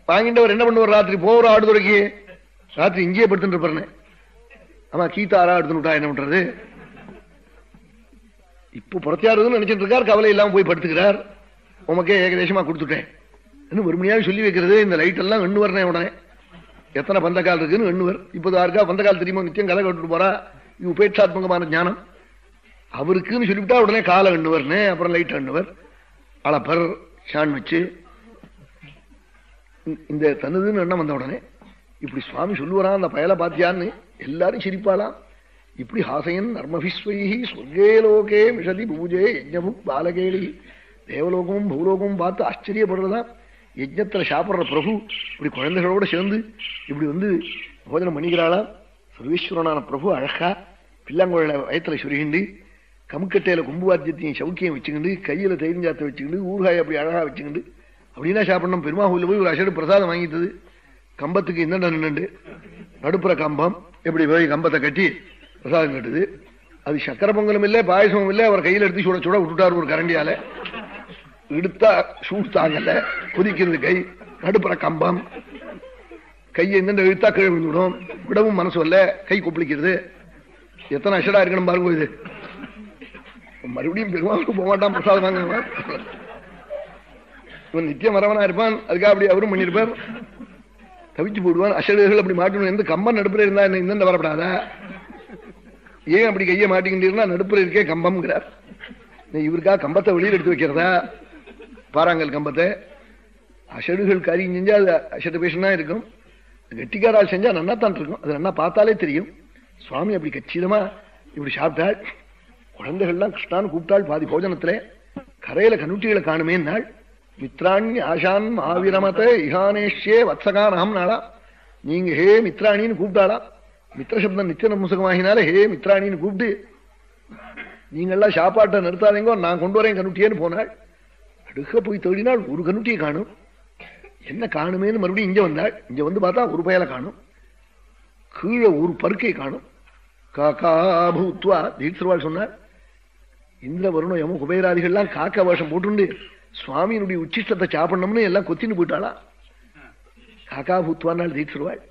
வாங்கிட்டவர் என்ன பண்ணுவார்? ராத்திரி போற ஆடுதுறைக்கு ராத்திரி இங்கேயே படுத்துட்டு இருப்பாருன்னு. ஆமா கீத்தாரா எடுத்துட்டா என்ன பண்றது? இப்போ புறத்தியாருன்னு நினைச்சிட்டு இருக்கார் கவலை இல்லாம போய் படுத்துக்கிறார். உமக்கே ஏகதேசமா கொடுத்துட்டேன். இன்னும் வெறுமனையாக சொல்லி வைக்கிறது இந்த லைட் எல்லாம் எண்ணு வரனே உடனே. எத்தனை பந்தக்கால் இருக்குன்னு எண்ணுவர். இப்போது யாருக்கா பந்தக்கால் தெரியுமோ? நித்தியம் கதை கட்டுட்டு போறா. இது உபேட்சாத்மகமான ஞானம். அவருக்குன்னு சொல்லிவிட்டா உடனே காலை எண்ணுவர்னு அப்புறம் லைட் எண்ணுவர். அளப்பர் சாண்ட்விச்சு இந்த- இந்த தனதுன்னு எண்ணம் வந்த உடனே இப்படி சுவாமி சொல்லுவாராம் அந்த பயலை பாத்தியான்னு எல்லாரும் சிரிப்பாளாம் இப்படி ஹாசையன் நர்மபிஸ்வயி சொர்க்கேலோகே மிஷதி பூஜே யஜ்ஞமும் பாலகேளி. தேவலோகமும் பூலோகமும் பார்த்து ஆச்சரியப்படுறதா? யஜ்ஞத்துல சாப்பிடுற பிரபு இப்படி குழந்தைகளோட சேர்ந்து இப்படி வந்து போஜனம் பண்ணிக்கிறாளா? சர்வீஸ்வரனான பிரபு அழகா பிள்ளாங்குழல வயத்துல சுருகிண்டு கமுக்கட்டையில கும்புவாத்தியத்தையும் சவுக்கியம் வச்சுக்கிண்டு கையில தைரிஞ்சாத்த வச்சுக்கிண்டு ஊறுகாய் அப்படி அழகா வச்சுக்கிண்டு அப்படின்னா சாப்பிடணும். பெருமாஹூல போய் ஒரு அசடு பிரசாதம் வாங்கிட்டது. கம்பத்துக்கு இந்த நின்று நடுப்புற கம்பம். எப்படி போய் கம்பத்தை கட்டி பிரசாதம் கட்டுது? அது சக்கர பொங்கலும் இல்லை பாயசமும் இல்லை. அவர் கையில் எடுத்து சுட சுட விட்டுட்டார் ஒரு கரண்டியால. எடுத்தா சூடு தாங்கல. குதிக்கிறது கை. நடுப்புற கம்பம். கையை இந்த இழுத்தா கீழே விழுந்துடும். விடவும் மனசு இல்ல கை கொப்பளிக்கிறது. எத்தனை அஷடா இருக்கணும் பாருங்க இது. மறுபடியும் பெருமாளுக்கு போக மாட்டான் பிரசாதம் வாங்க இவன் நித்திய மரவனா இருப்பான். அதுக்காக அப்படி அவரும் பண்ணிருப்பார் தவிச்சு போடுவான். அஷடுகள் அப்படி மாட்டணும் எந்த கம்பம் நடுப்புற இருந்தா என்ன இந்த வரப்படாதா? ஏன் அப்படி கையை மாட்டிக்கிட்டீங்கன்னா நடுப்புற இருக்கே கம்பம்ங்கிறார். இவருக்காக கம்பத்தை வெளியில் எடுத்து வைக்கிறதா? பாறாங்கல் கம்பத்தை. அசடுகள் காரியம் செஞ்சா அது அசட்டு பேஷனா இருக்கும். கெட்டிக்காரால் செஞ்சா நன்னா தான் இருக்கும். அது நன்னா பார்த்தாலே தெரியும். சுவாமி அப்படி கச்சிதமா இப்படி சாப்பிட்டாள் குழந்தைகள்லாம் கிருஷ்ணான்னு கூப்பிட்டாள் பாதி போஜனத்துல கரையில கண்ணுட்டிகளை காணுமே நாள் மித்ராணி ஆஷான் ஆவிரமத வத்சகான் அகம் நாளா. நீங்க ஹே மித்ராணின்னு கூப்பிட்டாளா? மித்திர சப்தம் நித்திய நம்சகமாகினால ஹே மித்ராணின்னு கூப்பிட்டு நீங்கள்லாம் சாப்பாட்டை நிறுத்தாதீங்கோ நான் கொண்டு வரேன் கனுட்டியேன்னு போனாள். அடுக்க போய் தேடினாள் ஒரு கனுட்டியை காணும். என்ன காணுமேன்னு மறுபடியும் இங்க வந்தாள். இங்க வந்து பார்த்தா ஒரு பயலை காணும். கீழே ஒரு பருக்கை காணும். காக்காபூத்வா தீட்சர்வாள் தீட்சிருவாள் சொன்னார் இந்திர வருணம் யம குபேராதிகள்லாம் காக்க வேஷம் போட்டுண்டு சுவாமியினுடைய உச்சிஷ்டத்தை சாப்பிடணும்னு எல்லாம் கொத்தின்னு போயிட்டாளா? காக்கா பூத்வானால் தீட்சிருவாள்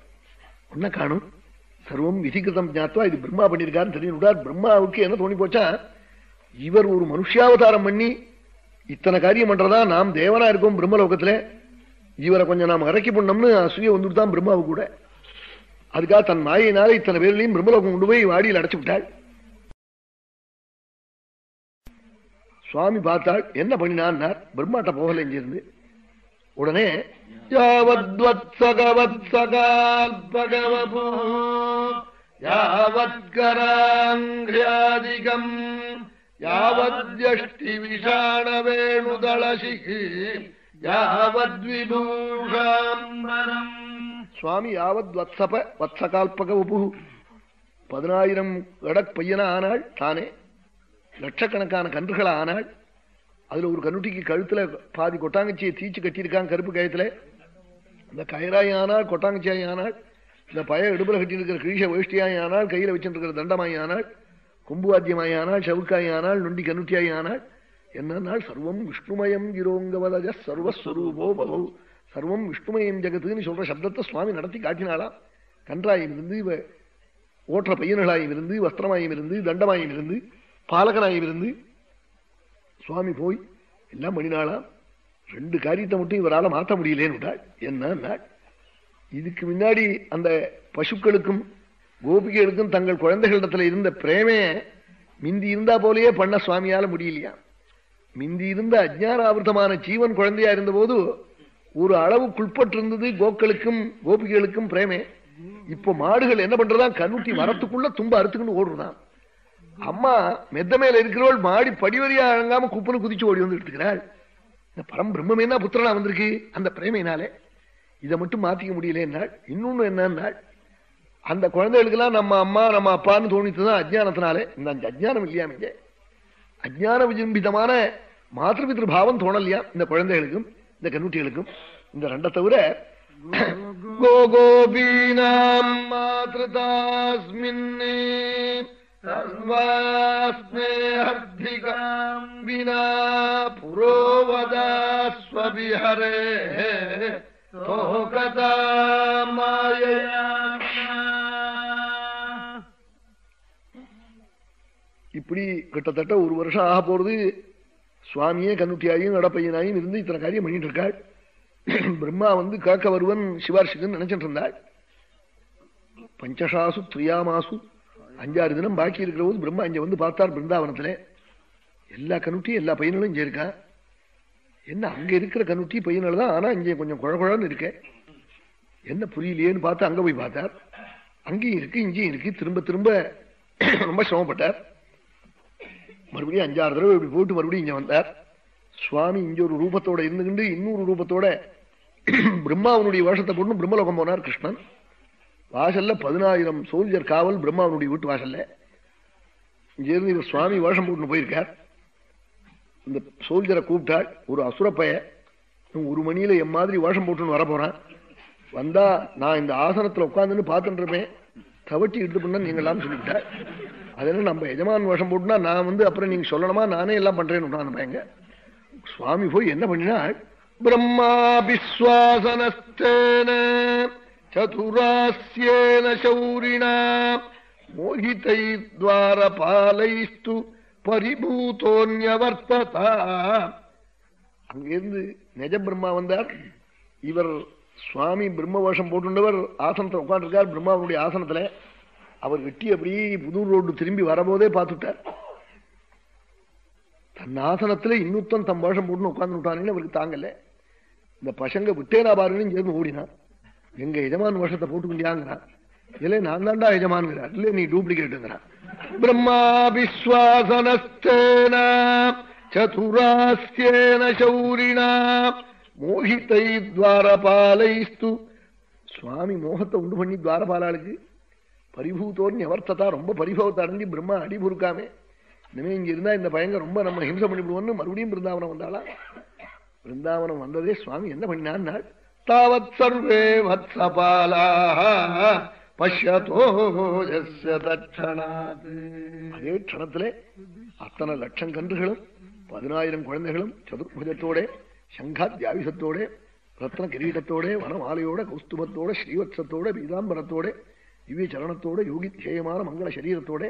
ஒன்ன காணும். சர்வம் விதிகிருதம் ஞாத்தா இது பிரம்மா பண்ணியிருக்காருன்னு தெரியும் பிரம்மாவுக்கு என்ன தோணி போச்சா? இவர் ஒரு மனுஷியாவதாரம் பண்ணி இத்தனை காரியம் பண்றதா? நாம் தேவனா இருக்கோம் பிரம்மலோகத்துல. இவரை கொஞ்சம் நாம் இறக்கி பண்ணோம்னு அசூய வந்துட்டு தான் பிரம்மாவு கூட. அதுக்காக தன் மாயினால இத்தனை பேர்லையும் பிரம்மலோகம் கொண்டு போய் வாடியில் அடைச்சு விட்டாள். சுவாமி பார்த்தாள் என்ன பண்ணினார் பிரம்மாட்ட போகல இங்கிருந்து. உடனே யாவத்வத்சகவத்சகால்பகவபோ யாவத்கராங்கியாதிகம் யாவத்யஷ்டி விஷாணவேணுதளசிகி யாவத்விபூஷாம்பரம். சுவாமி யாவத் வத்சப வத்சகால்பக உபு பதினாயிரம் கடக் பையனா ஆனாள் தானே. லட்சக்கணக்கான கன்றுகள் ஆனாள் அதுல ஒரு கண்ணுட்டிக்கு கழுத்துல பாதி கொட்டாங்கச்சியை தீச்சு கட்டியிருக்காங்க கருப்பு கயத்துல. இந்த கயராய் ஆனால் கொட்டாங்கச்சியாய் ஆனால் இந்த பய இடுப்புல கட்டியிருக்கிற கிரீஷ வேஷ்டியாய் ஆனால் கையில வச்சுருக்கிற தண்டமாய் ஆனால் கும்புவாத்தியமாய் ஆனால் சவுக்காய் ஆனால் நொண்டி கண்ணுட்டியாய் ஆனால் என்னன்னா சர்வம் விஷ்ணுமயம் கிரோங்கவலஜ சர்வஸ்வரூபோ பவோ. சர்வம் விஷ்ணுமயம் ஜெகத்துன்னு சொல்ற சப்தத்தை சுவாமி நடத்தி காட்டினாலாம் கன்றாயும் இருந்து ஓற்ற பையன்களாயும் இருந்து வஸ்திரமாயும் இருந்து தண்டமாயும் இருந்து பாலகனாயும் இருந்து சுவாமி போய் எல்லாம் பண்ணினாலாம் ரெண்டு காரியத்தை மட்டும் இவரால் மாற்ற முடியலேன்னு என்ன இதுக்கு முன்னாடி அந்த பசுக்களுக்கும் கோபிகைகளுக்கும் தங்கள் குழந்தைகளிடத்துல இருந்த பிரேமே மிந்தி இருந்தா போலயே பண்ண சுவாமியால முடியலையா? மிந்தி இருந்த அஜ்ஞானாவிரதமான ஜீவன் குழந்தையா இருந்த போது ஒரு அளவுக்குட்பட்டு இருந்தது கோக்களுக்கும் கோபிகளுக்கும் பிரேமே. இப்போ மாடுகள் என்ன பண்றதா? கண்ணுட்டி மரத்துக்குள்ள தும்ப அறுத்துக்கிட்டு ஓடுறதான் அம்மா மெத்த மேல இருக்கிறவள் மாடி படிவரியா அழங்காம குப்புன்னு குதிச்சு ஓடி வந்து எடுத்துக்கிறாள் இந்த பரம் பிரம்மே தான் புத்திரனா வந்திருக்கு. அந்த பிரேமையினாலே. இதை மட்டும் மாத்திக்க முடியல என்னாள். இன்னொன்னு என்னன்னா அந்த குழந்தைகளுக்கெல்லாம் நம்ம அம்மா நம்ம அப்பான்னு தோணித்துதான் அஜ்ஞானத்தினாலே. இந்த அஞ்சு அஜ்ஞானம் இல்லையா இங்க. அஜ்ஞான விஜம்பிதமான மாத்திருபித்திரு பாவம் தோணலையா இந்த குழந்தைகளுக்கும் இந்த கண்ணுட்டிகளுக்கும். இந்த ரெண்டை தவிர கோபீனாம் மாத்ருதாஸ்மின்னே. सर्वास्मेऽर्थिकाम् विना पुरोवदास्वविहरे तोकता मायया இப்படி கிட்டத்தட்ட ஒரு வருஷம் ஆக போறது சுவாமியே கண்ணுட்டியாயும் நடப்பையனாயும் இருந்து இத்தனை காரியம் பண்ணிட்டு இருக்காள் பிரம்மா வந்து காக்க வருவன் சிவார்ஷிகன் நினைச்சிட்டு இருந்தாள் பஞ்சசாசு திரியாமாசு அஞ்சாறு தினம் பாக்கி இருக்கிற போது பிரம்மா இங்க வந்து பார்த்தார் பிருந்தாவனத்துல. எல்லா கனுட்டியும் எல்லா பையன்களும் இங்க இருக்கா? என்ன அங்க இருக்கிற கனுட்டி பையன்கள் தான் ஆனா இங்கே கொஞ்சம் குழ குழன்னு இருக்க. என்ன புரியலையேன்னு பார்த்து அங்க போய் பார்த்தார். அங்கேயும் இருக்கு இங்கேயும் இருக்கு. திரும்ப திரும்ப (clears throat) ரொம்ப சிரமப்பட்டார். மறுபடியும் அஞ்சாறு தடவை இப்படி போட்டு மறுபடியும் இங்க வந்தார். சுவாமி இங்க ஒரு ரூபத்தோட இருந்துகிட்டு இன்னொரு ரூபத்தோட (clears throat) பிரம்மாவனுடைய வருஷத்தை போட்டு பிரம்மலோகம் போனார் கிருஷ்ணன். வாசல்ல பதினாயிரம் சோல்ஜர் காவல் பிரம்மாவனுடைய வீட்டு வாசல்ல. இங்கிருந்து இவர் சுவாமி வேஷம் போட்டு போயிருக்கார். இந்த சோல்ஜரை கூப்பிட்டாள் ஒரு அசுரப்பைய ஒரு மணியில என் மாதிரி வேஷம் போட்டுன்னு வர வந்தா நான் இந்த ஆசனத்துல உட்காந்துன்னு பார்த்துட்டு இருப்பேன் தவட்டி எடுத்து பண்ண நீங்க எல்லாம் சொல்லிவிட்டார். அதனால நம்ம எஜமான் வேஷம் போட்டுனா நான் வந்து அப்புறம் நீங்க சொல்லணுமா? நானே எல்லாம் பண்றேன்னு அந்த பையங்க சுவாமி போய் என்ன பண்ணினா பிரம்மாபிஸ்வாசனஸ்தேன சதுராஸ்யேன சௌரிணா மோகிதை துவாரபாலைஸ்து பரிபூதோன்யவர்த்ததா அங்கிருந்து நெஜ பிரம்மா வந்தார். இவர் சுவாமி பிரம்ம வேஷம் போட்டுண்டவர் ஆசனத்தில் உட்காந்துருக்கார் பிரம்மாவுடைய ஆசனத்துல. அவர் வெட்டி அப்படி புதூர் ரோடு திரும்பி வரபோதே பார்த்துட்டார். தன் ஆசனத்துல இன்னொத்தன் தம் வேஷம் போட்டுன்னு உட்கார்ந்து விட்டானேன்னு அவருக்கு தாங்கல. இந்த பசங்க விட்டேனா பாருன்னு சேர்ந்து ஓடினான். எங்க எஜமான் வருஷத்தை போட்டுக்கலையாங்கிறான் இல்ல நான் தாண்டா எஜமான்கிறார் இல்ல நீ டூப்ளிகேட்டுங்கிறான் பிரம்மாபிஸ்வாசனஸ்தேன சதுராஸ்யேன சௌரிணா மோகித்தை துவாரபாலைஸ்து. சுவாமி மோகத்தை உண்டு பண்ணி துவாரபாலாளுக்கு. பரிபூத்தோன்னு எவர்த்ததா ரொம்ப பரிபவத்தை அடைஞ்சு பிரம்மா அடி பொறுக்காமே. இனிமே இங்க இருந்தா இந்த பயங்கர ரொம்ப நம்ம ஹிம்சை பண்ணிவிடுவோம்னு மறுபடியும் பிருந்தாவனம் வந்தாளா? பிருந்தாவனம் வந்ததே சுவாமி என்ன பண்ணினான் താവത്സർവേ വത്സപാലാ അതേ ക്ഷണത്തിലെ അത്തന ലക്ഷം കണ്ടുകളും പതിനായിരം കുഴന്തകളും ചതുർഭുജത്തോടെ ശംഖാദ്യാവിധത്തോടെ രത്ന കിരീടത്തോടെ വനമാലയോടെ കൗസ്തുഭത്തോടെ ശ്രീവത്സത്തോടെ പീതാംബരത്തോടെ ദിവ്യചരണത്തോടെ യോഗിധ്യേയമാണ് മംഗള ശരീരത്തോടെ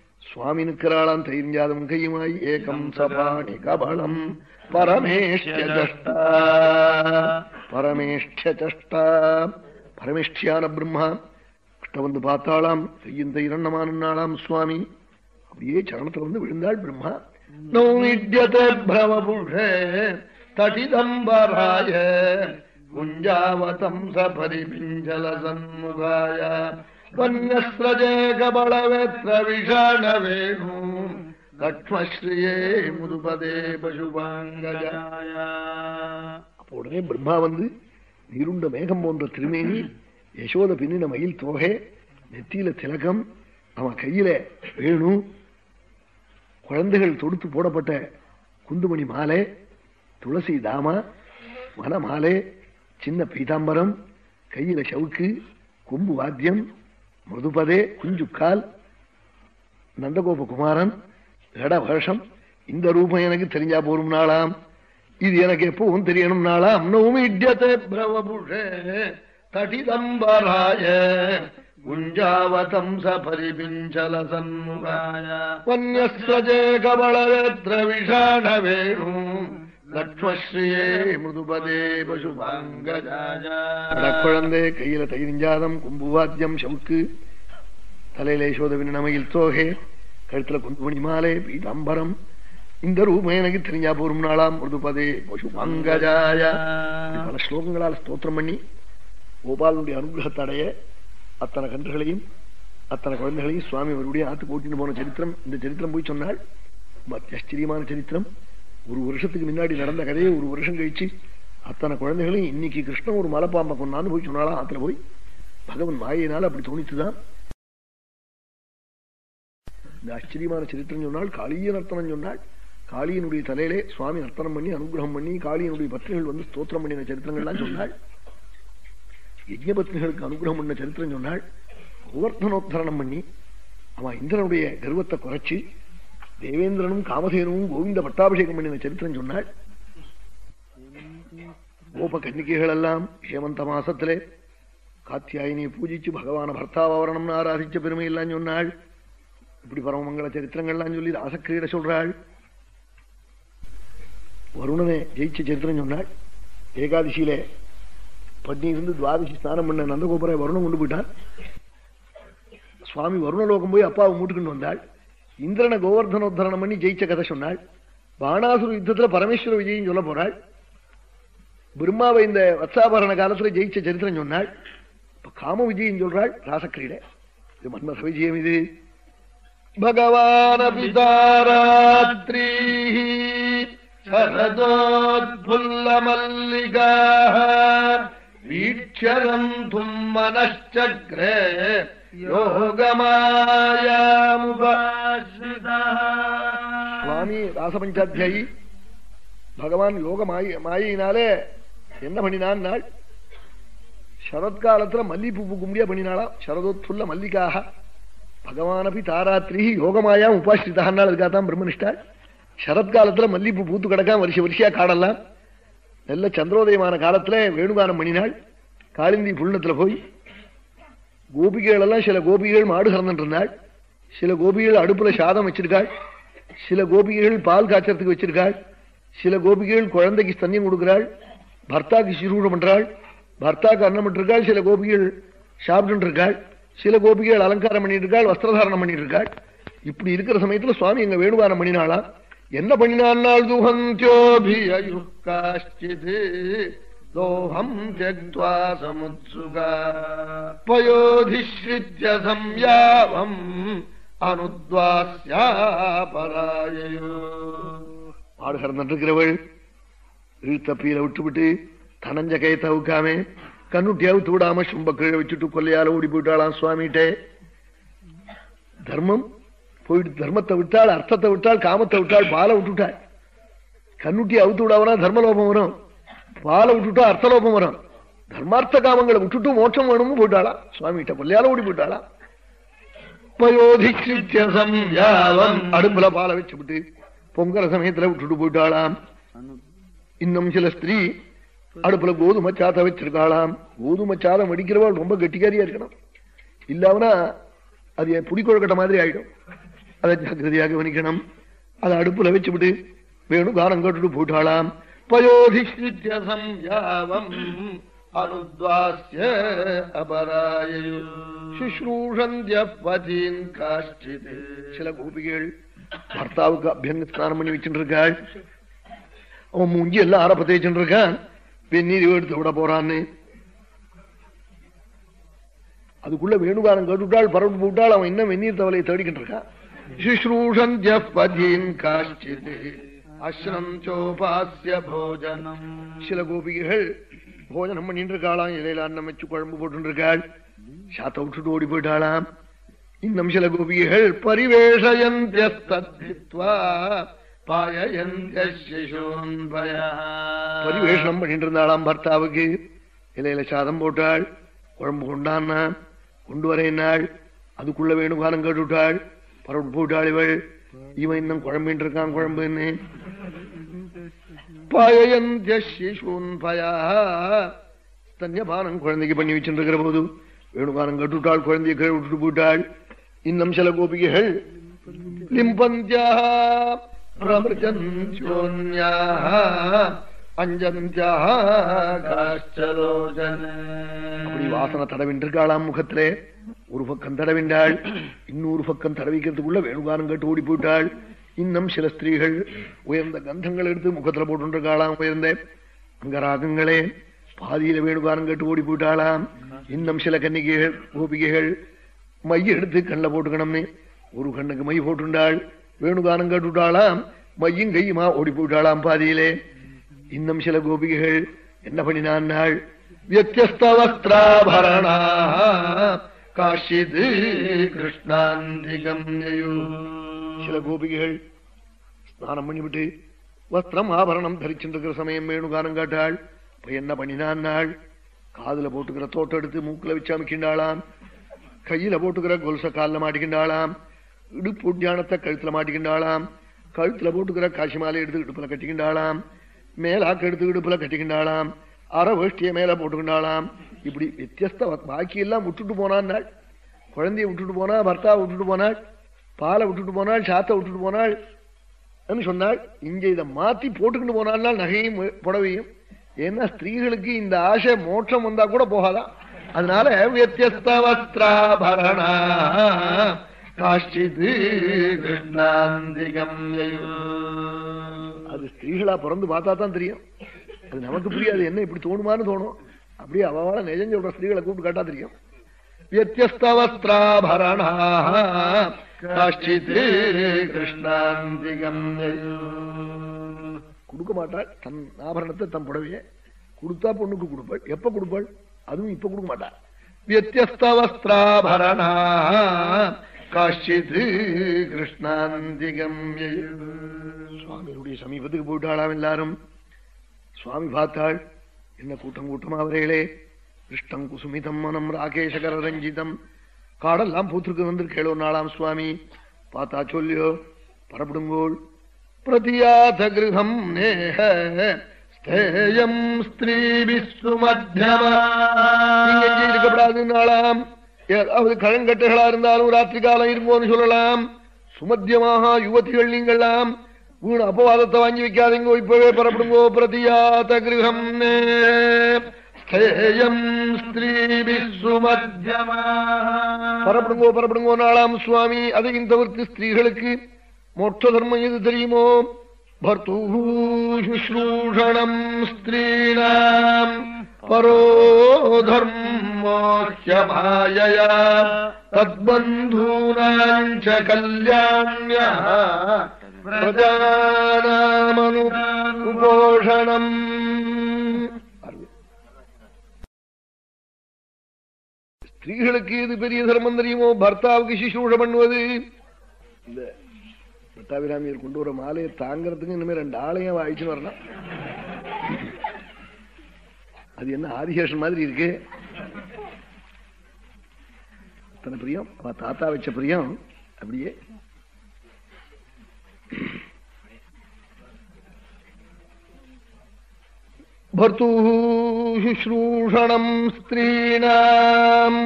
சுவாமி நிற்கிறாளாம் தெரிஞ்சாதம் கையுமாய் ஏகம் சபாணி கபலம் பரமேஷ்டா பரமேஷ்டா பரமேஷ்டியான பிரம்மா. கிட்ட வந்து பார்த்தாளாம் செய்யுந்த இரண்டமானாளாம் சுவாமி. அப்படியே சரணத்துல வந்து விழுந்தாள் பிரம்மா. நௌமித்யபிரமபுஷே தடிதம்பராய குஞ்சாவதம் சபரி பிஞ்சல சண்முகாய ತ್ವನ್ಯಸ್ರಜೇ ಕಬಳವೆತ್ರ ವಿಷಾಣವೇಣು ಲಕ್ಷ್ಮಶ್ರೀಯೇ ಮುದುಪದೇ ಪಶುಪಾಂಗಜ அப்போ உடனே பிரம்மா வந்து நீருண்ட மேகம் போன்ற திருமேனி யசோத பின்னின மயில் தோகை நெத்தியில திலகம் அவன் கையில வேணு குழந்தைகள் தொடுத்து போடப்பட்ட குந்துமணி மாலை துளசி தாமா மன மாலை சின்ன பீதாம்பரம் கையில சவுக்கு கொம்பு வாத்தியம் மிருதுபதே குஞ்சுக்கால் நந்தகோபகுமாரன் கடவர்ஷம் இந்த ரூபம் எனக்கு தெரிஞ்சா போரும் நாளாம் இது எனக்கு எப்பவும் தெரியணும் நாளாம் நோமிடியதே பிரவபுஷ வன்யஸ்ரஜே கபளவேத்ர விஷாண லக்ஷ்மஸ்ரீயே மிருதுபதே பசுபாங்கழந்தே கையில தயிரிஞ்சாதம் கும்புவாத்தியம் சவுக்கு. தலையில யசோதவின் நமையில் தோகே கழுத்துல குந்துமணி மாலை பீதாம்பரம். இந்த ரூபம் எனக்கு தெரிஞ்சா போரும் நாளாம் மிருதுபதே பசுபாங்கஜாயா பல ஸ்லோகங்களால் ஸ்தோத்திரம் பண்ணி கோபாலனுடைய அனுகிரகத்தடைய அத்தனை கன்றுகளையும் அத்தனை குழந்தைகளையும் சுவாமி அவருடைய ஆத்து கூட்டின்னு போன சரித்திரம். இந்த சரித்திரம் போய் சொன்னால் அத்தியாச்சரியமான சரித்திரம். ஒரு வருஷத்துக்கு முன்னாடி நடந்த கதையை ஒரு வருஷம் கழிச்சு அத்தனை குழந்தைகளையும் இன்னைக்கு கிருஷ்ணன் ஒரு மலைப்பாம்பை கொண்டான்னு போய் சொன்னாலாம் ஆத்துல போய் பகவன் மாயினால் அப்படி தோணித்துதான் இந்த ஆச்சரியமான சரித்திரம் சொன்னால் காளிய நர்த்தனம் சொன்னால் காளியனுடைய தலையிலே சுவாமி நர்த்தனம் பண்ணி அனுகிரகம் பண்ணி காளியனுடைய பத்னிகள் வந்து ஸ்தோத்திரம் பண்ணின சரித்திரங்கள்லாம் சொன்னாள் யஜ்ய பத்னிகளுக்கு அனுகிரகம் பண்ண சரித்திரம் சொன்னாள் கோவர்த்தனோத்தரணம் பண்ணி அவன் இந்திரனுடைய கர்வத்தை குறைச்சு தேவேந்திரனும் காமசேனும் கோவிந்த பட்டாபிஷேகம் பண்ணின சரித்திரம் சொன்னாள் கோப கன்னிகைகள் எல்லாம் ஹேமந்த மாசத்திலே காத்தியாயினியை பூஜிச்சு பகவான பர்த்தாவரணம்னு ஆராதிச்ச பெருமை எல்லாம் சொன்னாள் இப்படி பரமமங்கல சரித்திரங்கள்லாம் சொல்லி ராசக்கிரீட சொல்றாள். வருணனை ஜெயிச்ச சரித்திரம் சொன்னாள் ஏகாதசியிலே பண்ணி துவாதசி ஸ்நானம் பண்ண நந்தகோபுர வருணம் கொண்டு போயிட்டான். சுவாமி வருணலோகம் போய் அப்பாவை மூட்டுக்கிட்டு வந்தாள். இந்திரனை கோவர்தனோத்தரணம் பண்ணி ஜெயிச்ச கதை சொன்னாள். வாணாசுர யுத்தத்துல பரமேஸ்வர விஜயம் சொல்ல போறாள் பிரம்மாவை இந்த வத்சாபரண காலத்துல ஜெயிச்ச சரித்திரம் சொன்னாள். இப்ப காம விஜயம் சொல்றாள் ராசக்கிரீட. இது மன்மத விஜயம் இது. பகவானபிதாராத்ரீ சரதோத்புல்ல மல்லிகாக வீட்சரந்தும் மனச்சக்ரே சுவாமி ராசபஞ்சாத்தியாயி பகவான் யோக மாய மாயினாலே என்ன பண்ணினான் நாள்? சரத்காலத்துல மல்லிப்பூ பூக்கும்படியா பண்ணினாலாம் சரதோத்துள்ள மல்லிகாக. பகவானபி தாராத்திரி யோகமாயா உபாசிரித்தான்னாள் அதுக்காகத்தான் பிரம்மனிஷ்டா. சரத்காலத்துல மல்லிப்பூ பூத்து கிடக்கான் வருஷ வருஷா காடலாம் நல்ல சந்திரோதயமான காலத்துல வேணுகானம் பண்ணினாள் காளிந்தி புல்லத்துல போய் கோபிகைகள் எல்லாம் சில கோபிகள் மாடு கறந்துட்டு இருந்தாள் சில கோபிகள் அடுப்புல சாதம் வச்சிருக்காள். சில கோபிகைகள் பால் காய்ச்சறதுக்கு வச்சிருக்காள். சில கோபிகைகள் குழந்தைக்கு தண்ணியம் கொடுக்கிறாள். பர்த்தாக்கு சிரூடம் பண்றாள். பர்த்தாக்கு அன்னம் பண்ணிருக்காள் சில கோபிகள் சாப்பிட்டு இருக்காள் சில கோபிகள் அலங்காரம் பண்ணிட்டு இருக்காள் வஸ்திரதாரணம் பண்ணிட்டு இருக்காள் இப்படி இருக்கிற சமயத்துல சுவாமி எங்க வேணுகானம் பண்ணினாளா என்ன பண்ணினாள் துகந்தியோபியு காஷ்டிது லோகம் ஜக்வா சமுத்சுகாயோதிஸ்ருத்ய சம்யாவம் அனுத்வாசியாபராயோ ஆடு கறந்துருக்கிறவள் இழுத்தப்பியில விட்டுவிட்டு தனஞ்ச கையத்தை அவுக்காமே கண்ணுட்டியாவது தூடாம சும்ப கீழே வச்சுட்டு கொல்லையால ஓடி போயிட்டாளாம் சுவாமிகிட்டே தர்மம் போயிட்டு தர்மத்தை விட்டாள் அர்த்தத்தை விட்டாள் காமத்தை விட்டாள் பாலை விட்டுட்டாள் கண்ணுட்டி அவுத்து விடாவனா தர்மலோபம் வரும். பாலை விட்டுட்டா அர்த்தலோபம் வரும். தர்மார்த்த காமங்களை விட்டுட்டு மோட்சம் வேணும்னு போயிட்டாளா சுவாமிகிட்ட கொல்லையால ஓடி போயிட்டாளா அடுப்புல பாலை வச்சுட்டு பொங்கல சமயத்துல விட்டுட்டு போயிட்டாளாம். இன்னும் சில ஸ்திரீ அடுப்புல கோதுமை சாதம் வச்சிருக்காளாம். கோதுமை சாதம் வடிக்கிறவள் ரொம்ப கெட்டிக்காரியா இருக்கணும். இல்லாமனா அது என் புடிக்கொழுக்கட்ட மாதிரி ஆயிடும். அதை ஜாக்கிரதையாக கவனிக்கணும். அதை அடுப்புல வச்சுவிட்டு வேணும் காரம் கேட்டுட்டு போட்டாளாம் பயோதிஷ்டிருத்தியசம் யாவம் அனுத்வாஸ்ய அபராயு. சுஷ்ரூஷந்திய பதின் காஷ்டிது. சில கோபிகள் பர்த்தாவுக்கு அபியங்க ஸ்நானம் பண்ணி வச்சுட்டு இருக்காள் அவன் மூஞ்சி எல்லாம் அரை பத்தி வச்சுட்டு எடுத்து விட போறான்னு அதுக்குள்ள வேணுகாரன் கேட்டுவிட்டாள் பரப்பு போட்டாள் அவன் இன்னும் வெந்நீர் தவலையை தேடிக்கிட்டு இருக்கான் ശുശ്രൂഷന്ത്യ പതിയും കാശ്ചിത് அஸ்ரந்தோபாசிய போஜனம் சில கோபிகைகள் போஜனம் பண்ணிட்டு இருக்காளாம் இலையில அண்ணம் வச்சு குழம்பு போட்டு இருக்காள் சாத்த விட்டுட்டு ஓடி போயிட்டாளாம் இன்னும் சில கோபிகைகள் பரிவேஷயந்தியஸ்தித்வா பரிவேஷனம் பண்ணிட்டு இருந்தாளாம் பர்த்தாவுக்கு இலையில சாதம் போட்டாள் குழம்பு கொண்டான்னா கொண்டு வரையினாள் அதுக்குள்ள வேணுகானம் கேட்டுவிட்டாள் பரவட் போட்டாளிகள் இவன் இன்னும் குழம்பின் இருக்கான் குழம்புன்னு பயந்தியூன் பயா. தன்யபானம் குழந்தைக்கு பண்ணி வச்சுருக்கிற போது வேணுகானம் கட்டுட்டாள் குழந்தைய கீழே விட்டுட்டு போயிட்டாள். இன்னும் சில கோபிகைகள் லிம்பந்தியா பிரமஜன்யா அஞ்சந்தியா அப்படி வாசனை தடவின்றிருக்காளாம் முகத்திலே. ஒரு பக்கம் தடவிண்டாள் இன்னொரு பக்கம் தடவிக்கிறதுக்குள்ள வேணுகானம் கேட்டு ஓடி போயிட்டாள் இன்னும் சில ஸ்திரீகள் உயர்ந்த கந்தங்கள் எடுத்து முகத்துல போட்டுருக்காளாம் உயர்ந்த அங்க ராகங்களே பாதியில வேணுகானம் கேட்டு ஓடி போயிட்டாளாம் இன்னும் சில கன்னிகைகள் கோபிகைகள் மைய எடுத்து கண்ணில் போட்டுக்கணும்னு ஒரு கண்ணுக்கு மை போட்டுண்டாள். வேணுகானம் கேட்டுட்டாளாம் மையும் கையுமா ஓடி போயிட்டாளாம் பாதியிலே. இன்னும் சில கோபிகைகள் என்ன பண்ணினான் வியத்தியஸ்த வஸ்திராபரணா காஷிது கிருஷ்ணாந்திகம் சில கோபிகைகள் ஸ்நானம் பண்ணிவிட்டு வஸ்திரம் ஆபரணம் தரிச்சுட்டு சமயம் வேணுகானம் காட்டாள். இப்ப என்ன பண்ணினான் நாள்? காதுல போட்டுக்கிற தோட்டம் எடுத்து மூக்குல வச்சு அமைக்கின்றாளாம். கையில போட்டுக்கிற கொல்ச காலில் மாட்டிக்கின்றாளாம். இடுப்பு தியானத்தை கழுத்துல மாட்டிக்கின்றாளாம். கழுத்துல போட்டுக்கிற காசி மாலை எடுத்து இடுப்புல கட்டிக்கின்றாளாம். மேலாக்கு எடுத்து இடுப்புல கட்டிக்கின்றாளாம். அற வேஷ்டிய மேல போட்டுக்கின்றாளாம் இப்படி வித்தியஸ்த பாக்கி எல்லாம் விட்டுட்டு போனான் குழந்தைய விட்டுட்டு போனா பர்த்தாவை விட்டுட்டு போனாள் பாலை விட்டுட்டு போனாள் சாத்தை விட்டுட்டு போனாள் சொன்னாள். இங்க இதை மாத்தி போட்டுக்கிட்டு போனாள் நகையும் புடவையும். ஏன்னா ஸ்திரீகளுக்கு இந்த ஆசை மோட்சம் வந்தா கூட போகாதான் அதனால வியத்தியஸ்த வஸ்திராபரணா காஷ்டித் கிருஷ்ணாந்திகம். அது ஸ்திரீகளா பிறந்து பார்த்தா தான் தெரியும். அது நமக்கு புரியாது. என்ன இப்படி தோணுமான்னு தோணும். அப்படியே அவளை நிஜம் சொல்ற ஸ்திரீகளை கூப்பிட்டு காட்டா தெரியும். கொடுக்க மாட்டாள். தன் ஆபரணத்தை தன் புடவைய கொடுத்தா பொண்ணுக்கு கொடுப்பாள். எப்ப கொடுப்பாள்? அதுவும் இப்ப கொடுக்க மாட்டாள். வியத்தியஸ்த வஸ்திராபரணா கிருஷ்ணாந்திகம். சுவாமியுடைய சமீபத்துக்கு போயிட்டாளாம் எல்லாரும். சுவாமி பார்த்தாள். என்ன கூட்டம் கூட்டமா அவர்களே கிருஷ்ணம் குசுமிதம் மனம் ராகேஷகர ரஞ்சிதம். காடெல்லாம் பூத்திருக்கு வந்திருக்கேளோ நாளாம் சுவாமி. பார்த்தா சொல்லியோ பரப்படுங்கோள். பிரதியாத கிரகம் நேஹ ஸ்தேயம் ஸ்திரீபிஸ்து இருக்கப்படாது நாளாம்? ஏதாவது கழங்கட்டுகளா இருந்தாலும் ராத்திரி காலம் இருப்போம்னு சொல்லலாம். சுமத்தியமாக யுவதிகள் நீங்கள்லாம் வீணு அபவாதத்தை வாங்கி வைக்காதீங்கோ இப்பவே பரப்படுங்கோ பிரதியாத கிரகம். பரப்படுங்கோ பரப்படுங்கோ நாளாம் சுவாமி. அதையும் தவிர்த்து ஸ்திரீகளுக்கு மோட்ச தர்மம் எது தெரியுமோ? பர்த்தூஷூஷணம் ஸ்திரீணாம். பரோ தர்மோஹ்யமாயயா. தத்பந்தூனாஞ்ச கல்யாண்ய. பிரஜானாமனு உபோஷணம் ஸ்திரீகளுக்கு இது பெரிய தர்மம் தெரியுமோ பர்த்தாவுக்கு சிசூஷ பண்ணுவது இந்த பட்டாபிராமியர் கொண்டு வர மாலையை தாங்கிறதுக்கு இனிமே ரெண்டு ஆலயம் வாய்ச்சுன்னு வரலாம் அது என்ன ஆதிசேஷன் மாதிரி இருக்கு அத்தனை பிரியம் அவ தாத்தா வச்ச பிரியம் அப்படியே பர்த்தூ சுஷ்ரூஷணம் ஸ்திரீணாம்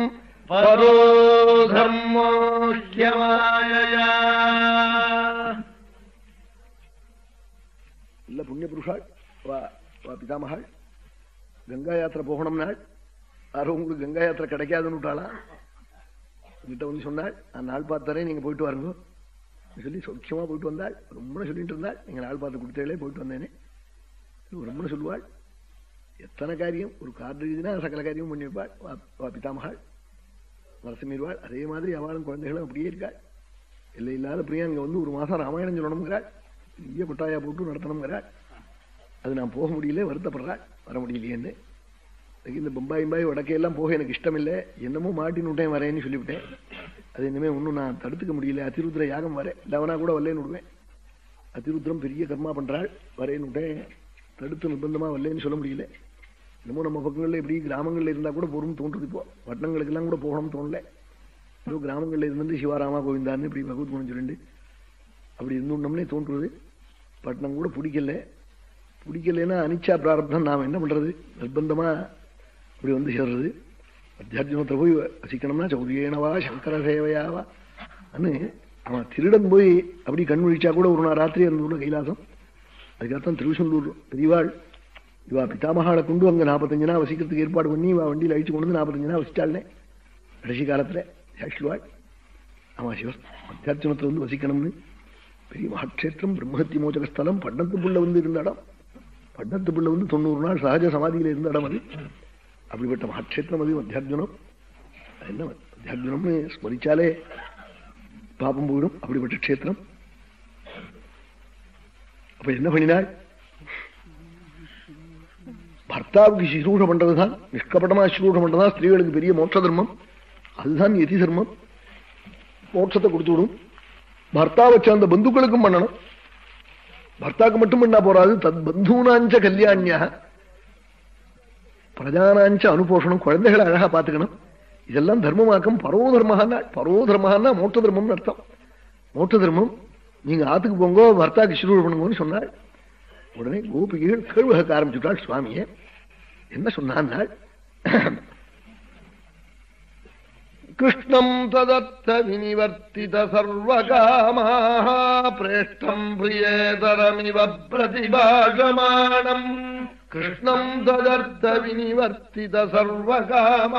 பரோ தர்மோஹ்யமாயயா இல்ல புண்ணிய புருஷாள் வா வா பிதாமகாள் கங்கா யாத்திரை போகணும் நாள் யாரும் உங்களுக்கு கங்கா யாத்திரை கிடைக்காதுன்னு விட்டாளா கிட்ட வந்து சொன்னாள் நான் நாள் பார்த்தரேன் நீங்க போயிட்டு வாருங்க சொல்லி சொக்கியமா போயிட்டு வந்தாள். ரொம்ப சொல்லிட்டு இருந்தாள். நீங்க நாள் பார்த்து கொடுத்தாலே போயிட்டு வந்தேனே ரொம்ப சொல்லுவாள். எத்தனை காரியம்? ஒரு கார்டு எழுதினா சகல காரியம் பண்ணி வைப்பாள். வா- வா பிதாமகாள். நரசிம்மீர்வாள் அதே மாதிரி அவளும் குழந்தைகளும் அப்படியே இருக்காள். இல்லை இல்லாத பிரியா இங்கே வந்து ஒரு மாசம் ராமாயணம் சொல்லணுங்கிறாள் பெரிய கொட்டாயா போட்டு நடத்தணுங்கிறாள் அது நான் போக முடியல வருத்தப்படுறாள். வர முடியலையேன்னு. இந்த பம்பாய் பம்பாய் வடக்கையெல்லாம் போக எனக்கு இஷ்டம் இல்லை என்னமோ மாட்டின்னு விட்டேன் வரேன்னு சொல்லிவிட்டேன். அது இனிமே ஒன்றும் நான் தடுத்துக்க முடியல. அதிருத்ர யாகம் வரேன் லவனா கூட வரலேன்னு விடுவேன். அதிருத்ரம் பெரிய கர்மா பண்றாள். வரேன்னு விட்டேன். தடுத்து நிர்பந்தமா வரலன்னு சொல்ல முடியல. இன்னமும் நம்ம பக்கங்களில் இப்படி கிராமங்களில் இருந்தால் கூட பொறும் தோன்றுது இப்போ. வட்டங்களுக்கெல்லாம் கூட போகணும்னு தோணல. ஏதோ கிராமங்களில் இருந்து சிவாராமா கோவிந்தான்னு இப்படி பகவத் குணம் சொல்லிட்டு அப்படி இருந்தோம்னே தோன்றுறது பட்டணம் கூட பிடிக்கல. பிடிக்கலன்னா அனிச்சா பிராரப்தம். நாம் என்ன பண்ணுறது நிர்பந்தமாக இப்படி வந்து சேர்றது. அத்தியாத்மத்தை போய் வசிக்கணும்னா சௌரியேனவா சங்கர சேவையாவா அன்னு அவன் திருடன் போய் அப்படி கண் விழிச்சா கூட ஒரு நாள் ராத்திரி இருந்தோட கைலாசம் அதுக்கப்புறம் திருவிசந்தூர் பெரியவாள் இவா பிதாமகாளை கொண்டு அங்கே நாற்பத்தஞ்சு நாள் வசிக்கிறதுக்கு ஏற்பாடு பண்ணி இவா வண்டியில் அழிச்சு கொண்டு வந்து நாற்பத்தஞ்சு நாள் வசிச்சாள்னே கடைசி காலத்தில் சாட்சிவாள் ஆமா சிவ அத்தியாத்மத்தில் வந்து வசிக்கணும்னு பெரிய மகாட்சேத்திரம் பிரம்மஹத்தி மோச்சக ஸ்தலம் பட்டத்து வந்து இருந்த இடம் பட்டத்து வந்து தொண்ணூறு நாள் சகஜ சமாதியில் இருந்த இடம் அது। அப்படிப்பட்ட மகாட்சேத்திரம் அது மத்தியார்ஜுனம் என்ன மத்தியார்ஜுனம்னு ஸ்மரிச்சாலே பாபம் போயிடும் அப்படிப்பட்ட க்ஷேத்திரம் அப்ப என்ன பண்ணினாள் பர்த்தாவுக்கு சிசூஷம் பண்றதுதான் நிஷ்கபடமா சிசூஷம் பண்றதுதான் ஸ்திரீகளுக்கு பெரிய மோட்ச தர்மம் அதுதான் எதி தர்மம் மோட்சத்தை கொடுத்து விடும் பர்த்தா வச்ச அந்த பந்துக்களுக்கும் பண்ணணும் பர்த்தாக்கு மட்டும் பண்ணா போறாது தத் பந்தூனாஞ்ச கல்யாணியாக பிரஜானாஞ்ச அனுபோஷணம் குழந்தைகளை அழகா பாத்துக்கணும் இதெல்லாம் தர்மமாக்கம். பரோ தர்மஹான்னா பரோ தர்மஹான்னா மோட்ட தர்மம்னு அர்த்தம். மோட்ட தர்மம் நீங்க ஆத்துக்கு போங்கோ பர்த்தாக்கு சிறுவர் பண்ணுங்கன்னு சொன்னாள். உடனே கோபிகைகள் கேள்வக ஆரம்பிச்சுட்டாள் சுவாமிய. என்ன சொன்னாள் கிருஷ்ணம் ததத்த வினிவர்த்தித சர்வகாமாக பிரேஷ்டம் பிரியேதரமிவ பிரதிபாஷமானம். கிருஷ்ணம் ததர்த்த வினிவர்த்தித சர்வகாம.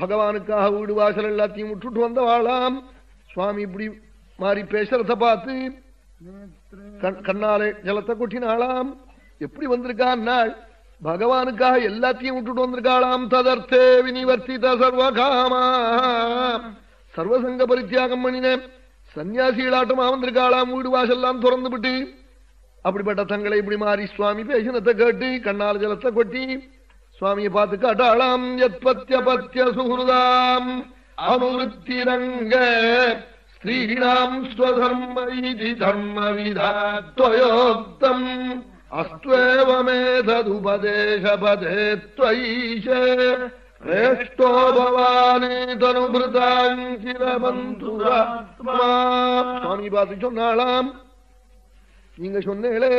பகவானுக்காக வீடு வாசல் எல்லாத்தையும் விட்டுட்டு வந்தவாளாம். சுவாமி இப்படி மாறி பேசுறத பார்த்து கண்ணாலே ஜலத்தை கொட்டினாளாம். எப்படி வந்திருக்கான் பகவானுக்காக எல்லாத்தையும் விட்டுட்டு வந்திருக்காளாம். ததர்த்தே வினிவர்த்தித சர்வகாமா. சர்வசங்க பரித்தியாகம் பண்ணின சன்னியாசிகளாட்டமா வந்திருக்காளாம். வீடு வாசல்லாம் திறந்து விட்டு அப்படிப்பட்ட தங்களை இப்படி மாறி சுவாமி பேசினத்தை கேட்டு கண்ணால் ஜலத்தை கொட்டி சுவாமியை பார்த்து காட்டாளாம் எத்பத்திய பத்திய சுகிருதாம் அனுருத்திரங்க ஸ்ரீணாம் ஸ்வதர்ம இது தர்ம விதாத்வயோக்தம் அஸ்வேவமேததுபதேசபதே त्वयीश श्रेष्ठो भवाने तनुभृताङ्किल बन्धुरात्मा சுவாமி பார்த்து சொன்னாளாம் நீங்க சொன்னேளே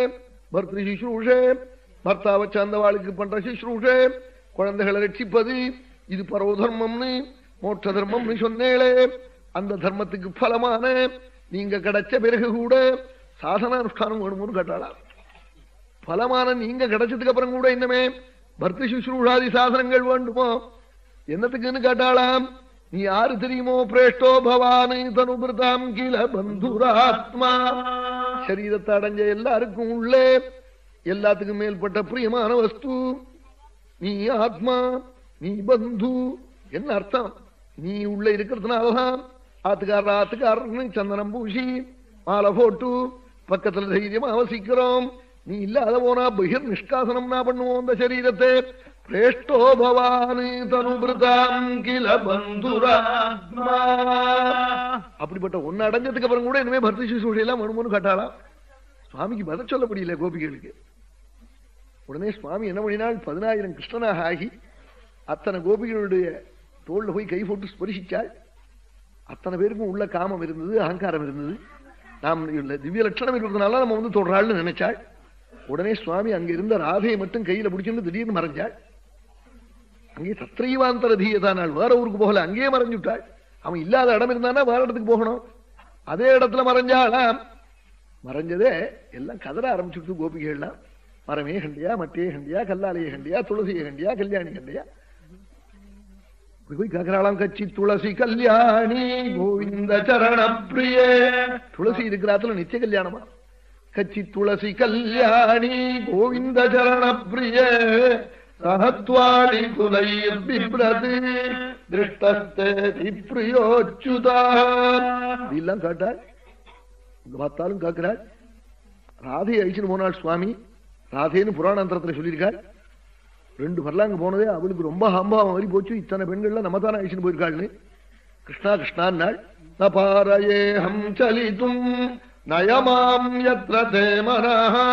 பர்திரு சிஸ்ரூஷே பர்த்தாவை சார்ந்தவாளுக்கு பண்ற சிஸ்ரூஷே குழந்தைகளை ரட்சிப்பது இது பரவதர்மம்னு மோட்ச தர்மம்னு சொன்னேளே அந்த தர்மத்துக்கு பலமான நீங்க கிடைச்ச பிறகு கூட சாதன அனுஷ்டானம் வேணும்னு கேட்டாளா? பலமான நீங்க கிடைச்சதுக்கு அப்புறம் கூட இன்னமே பர்த்தி சுஷ்ரூஷாதி சாசனங்கள் வேண்டுமோ? என்னத்துக்குன்னு கேட்டாளாம்? நீ யாரு தெரியுமோ பிரேஷ்டோ பவானை தனுபிரதாம் கீழ பந்துராத்மா. சரீரத்தை அடைஞ்ச எல்லாருக்கும் உள்ளே எல்லாத்துக்கும் மேல்பட்ட பிரியமான வஸ்து. நீ ஆத்மா நீ பந்து. என்ன அர்த்தம்? நீ உள்ள இருக்கிறதுனாலதான் ஆத்துக்காரர் ஆத்துக்காரர்னு சந்தனம் பூசி மாலை போட்டு பக்கத்துல தைரியமா அவசிக்கிறோம் நீ இல்லாத போனா பகிர் நிஷ்காசனம்னா பண்ணுவோம் அந்த சரீரத்தை. பிரேஷ்டோ பவானி தனுபிரதாம் கில பந்துராத்மா அப்படிப்பட்ட ஒன்னு அடைஞ்சதுக்கு அப்புறம் கூட இனிமே பர்த்தி சிசூஷையெல்லாம் மனுமனு கட்டாளாம். சுவாமிக்கு பதில் சொல்ல முடியல கோபிகளுக்கு உடனே சுவாமி என்ன பண்ணினாள்? பதினாயிரம் கிருஷ்ணனாக ஆகி அத்தனை கோபிகளுடைய தோல்ல போய் கை போட்டு ஸ்பரிசிச்சாள். அத்தனை பேருக்கும் உள்ள காமம் இருந்தது அகங்காரம் இருந்தது. நாம் திவ்ய லட்சணம் இருக்கிறதுனால நம்ம வந்து தொடராள்னு நினைச்சாள். உடனே சுவாமி அங்க இருந்த ராதையை மட்டும் கையில பிடிச்சிருந்து திடீர்னு மறைஞ்சாள். அங்கே தத்ரீவாந்தர தீயதானாள் வேற ஊருக்கு போகல அங்கேயே மறைஞ்சுட்டாள். அவன் இல்லாத இடம் இருந்தானா வேற இடத்துக்கு போகணும்? அதே இடத்துல மறைஞ்சாலாம். மறைஞ்சதே எல்லாம் கதற ஆரம்பிச்சுட்டு கோபிகைகள்லாம். மரமே கண்டியா மட்டையே கண்டியா கல்லாலையே கண்டியா துளசியை கண்டியா கல்யாணி கண்டியா. போய் கேட்கிறாளாம் கட்சி துளசி கல்யாணி கோவிந்த சரணப்பிரிய. துளசி இருக்கிறாத்துல நித்திய கல்யாணமா? கச்சி துளசி கல்யாணி கோவிந்த சரணப்பிரிய. பிரிய சகத்வாணி குலைர் பிப்ரது திருஷ்டஸ்தே பிரியோச்சுதா இதெல்லாம் கேட்டாள் இங்க பார்த்தாலும் கேட்கிறாள் ராதையை அழிச்சுன்னு போனாள் சுவாமி. ராதேன்னு புராணாந்திரத்துல சொல்லியிருக்காள் ரெண்டு பர்லாங்க போனதே அவளுக்கு ரொம்ப ஹம்பாவம் மாதிரி போச்சு. இத்தனை பெண்கள்ல நம்ம தானே அழிச்சுன்னு போயிருக்காள்னு. கிருஷ்ணா கிருஷ்ணான்னாள். நபாரயேஹம் சலித்தும் நயமாம் எத்திர தேமனஹா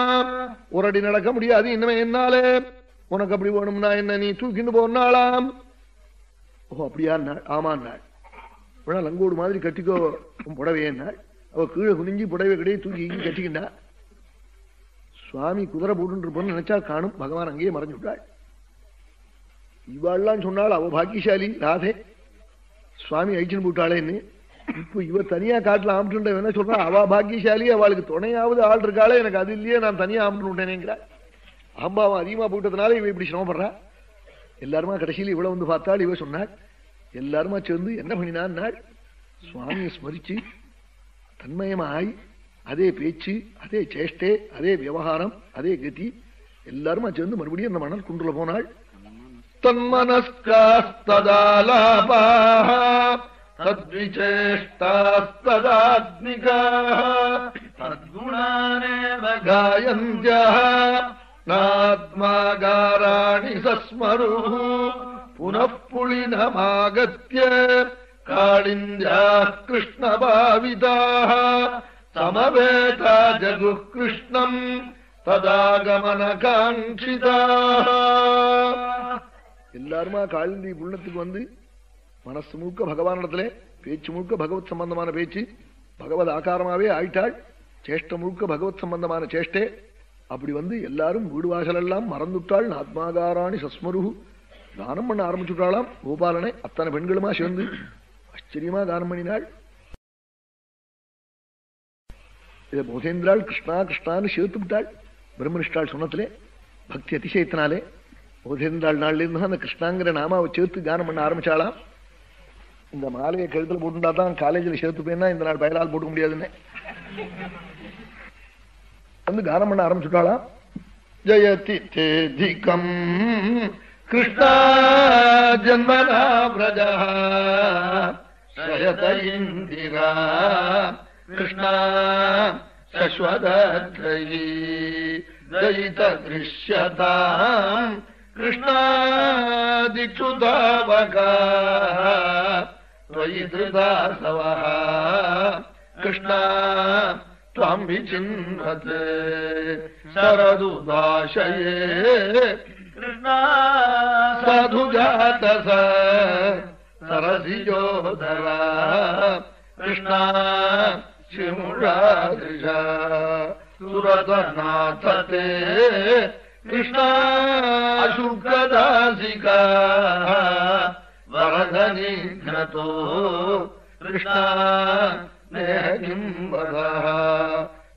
ஒரு அடி நடக்க முடியாது இன்னமே என்னாலே. உனக்கு அப்படி வேணும்னா என்ன நீ தூக்கிட்டு போனாளாம் ஓ அப்படியா ஆமான்னாள் இவ்வளவு லங்கோடு மாதிரி கட்டிக்கோ புடவையே புடவையன்னாள் அவ கீழே குனிஞ்சி புடவை கிடையே தூக்கி இங்கே கட்டிக்கிண்டா சுவாமி குதிரை போட்டு இருப்போம்னு நினைச்சா காணும். பகவான் அங்கேயே மறைஞ்சு விட்டாள். இவாள்லாம் சொன்னாள் அவ பாக்கியசாலி ராதே. சுவாமி அழிச்சுன்னு போட்டாளேன்னு. இப்போ இவ தனியா காட்டுல ஆம்பிட்டு என்ன சொல்றா? அவ பாக்கியசாலி அவளுக்கு துணையாவது ஆள் இருக்காளே. எனக்கு அது இல்லையே நான் தனியா ஆம்பிட்டு விட்டேனேங்கிறாள் அம்பாவன் அதிகமா போட்டதுனால இவன் இப்படி சிரமப்படுறா? எல்லாருமா கடைசியில் இவ்வளவு வந்து பார்த்தாள் இவ சொன்னாள் எல்லாருமா சேர்ந்து என்ன பண்ணினான் சுவாமியை ஸ்மரிச்சு தன்மயமாய் அதே பேச்சு அதே சேஷ்டே அதே விவகாரம் அதே கதி எல்லாருமா சேர்ந்து மறுபடியும் அந்த மணல் குன்றுல போனாள். தன்மனஸ்காஸ்ததாலாபாச்சேஷ்டாஸ்ததாத்மிகா தத்குணானேவ காயந்தியா नात्मागाराणि सस्मरुः पुनः पुलिनमागत्य काळिन्द्याः कृष्णभाविताः समवेता जगुः कृष्णम् ததாகமனகாங்கிதாः எல்லாருமா காளிந்தி புள்ளத்துக்கு வந்து மனசு முழுக்க பகவானிடத்துல பேச்சு முழுக்க பகவத் சம்பந்தமான பேச்சு பகவத் ஆகாரமாவே ஆயிட்டாள் சேஷ்ட முழுக்க பகவத் சம்பந்தமான சேஷ்டே அப்படி வந்து எல்லாரும் வீடு வாசல் எல்லாம் மறந்துட்டாள் ஆத்மாகாராணி சஸ்மருகு தானம் பண்ண ஆரம்பிச்சுட்டாளாம். கோபாலனை அத்தனை பெண்களுமா சேர்ந்து? ஆச்சரியமா தானம் பண்ணினாள். இதை போதேந்திராள் கிருஷ்ணா கிருஷ்ணான்னு சேர்த்து விட்டாள். பிரம்மனிஷ்டாள் சொன்னத்திலே பக்தி அதிசயத்தினாலே. போதேந்திராள் நாள்ல இருந்து அந்த கிருஷ்ணாங்கிற நாமாவை சேர்த்து கானம் பண்ண ஆரம்பிச்சாலாம் இந்த மாலையை கழுத்தில் போட்டுட்டா தான் காலேஜில் சேர்த்து போயின்னா இந்த நாள் பயலால் போட்டுக்க முடியாதுன்னு. வந்து கானம் பண்ண ஆரம்பிச்சுட்டாளாம் ஜயதி தேதிகம் கிருஷ்ணா ஜன்மனா பிரஜா சயத இந்திரா கிருஷ்ணா சஸ்வதத்ரயி दयित दृश्यताम् कृष्णादिक्षु धावका त्वयि धृदासवः कृष्णा त्वाम् विचिन्वते शरदुदाशये। कृष्णा साधुजात स सरसिजोधरा कृष्णा शिमुषादृशा सुरतनाथते। कृष्णा शुक्रदासिका वरदनिघ्नतो। कृष्णा मे किम् वदः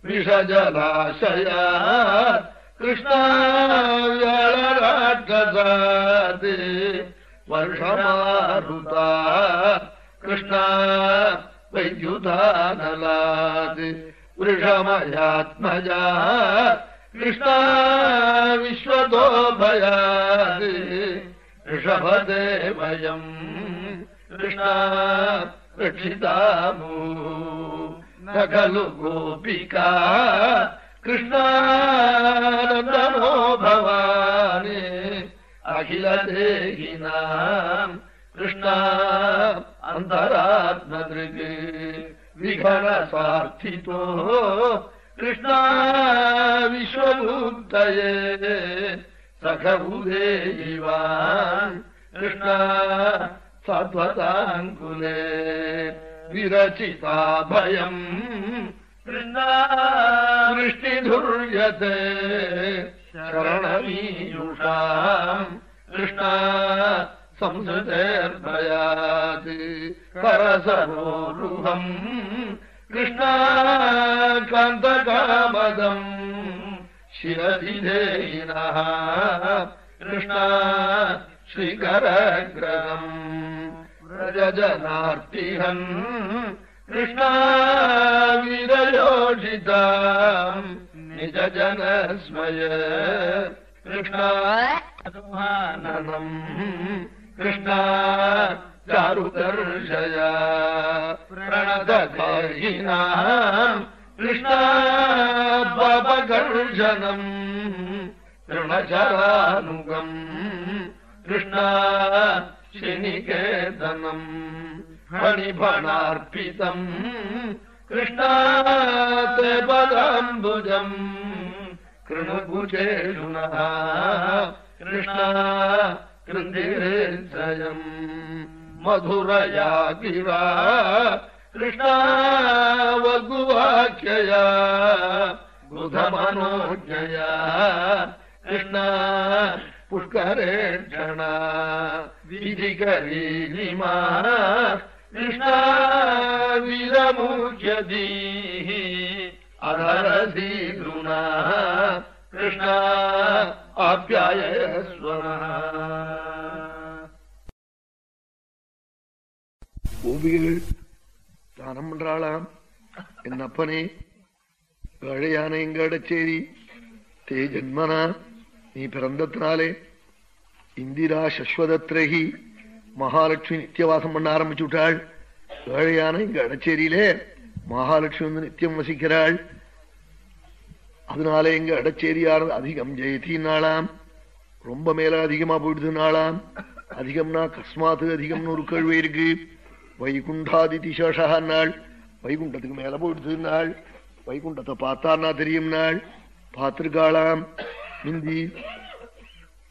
विषजलाशया कृष्णायलराक्षसादि वर्षमारुता कृष्णा वैद्युधानलादि वृषमयात्मजा कृष्णा विश्वतोभयादि ऋषभदेवयम् कृष्णा रक्षितामू। न खलु गोपिका कृष्णानन्दनो भवानि अखिलदेहिनाम् कृष्णा अन्तरात्मदृग् विघनसार्थितो कृष्णा विश्वभूतये सखबुधेयिवान् कृष्णा सर्वताङ्कुले विरचिता भयम् वृष्टिधुर्यते शरणमीयुषाम् कृष्णा संसृतेर्भयात् परसरोरुहम् कृष्णा कान्तकामदम् शिरसिधेनः कृष्णा शिखरग्रहम् व्रजनार्तिहन् कृष्णाविरयोषिताम् निजजनस्मय कृष्णानम् कृष्णा चारुदर्शया प्रणदगर्हिणाम् कृष्णापगर्जनम् तृणचरानुगम् कृष्णा श्रीनिकेतनम् फणिफणार्पितम् कृष्णा ते पदाम्बुजम् कृणुभुजेषुनः कृष्णा कृन्दिरेशयम् मधुरया गिरा कृष्णा वगुवाक्यया बुधमनोज्ञया कृष्णा पुष्करेक्षणा विधिकरीलिमा कृष्णा वीरमुख्यदीः अधरसीदृणा कृष्णा आप्यायस्वनः கோபிகள் தானம் பண்றாளாம் என் அப்பனே கழையான எங்க அடச்சேரி தே ஜன்மனா நீ பிறந்தத்தினாலே இந்திரா சஸ்வதத்ரகி மகாலட்சுமி நித்தியவாசம் பண்ண ஆரம்பிச்சு விட்டாள் ஏழையான இங்க அடச்சேரியிலே மகாலட்சுமி வந்து நித்தியம் வசிக்கிறாள் அதனாலே எங்க அடச்சேரியானது அதிகம் ஜெயத்தினாலாம் ரொம்ப மேல அதிகமா போயிடுதுனாலாம் அதிகம்னா கஸ்மாத்து அதிகம்னு ஒரு கேள்வி இருக்கு வைகுண்டாதி திசேஷா நாள் வைகுண்டத்துக்கு மேல போயிடுது நாள் வைகுண்டத்தை பார்த்தான்னா தெரியும் நாள் பார்த்திருக்காளாம் மிந்தி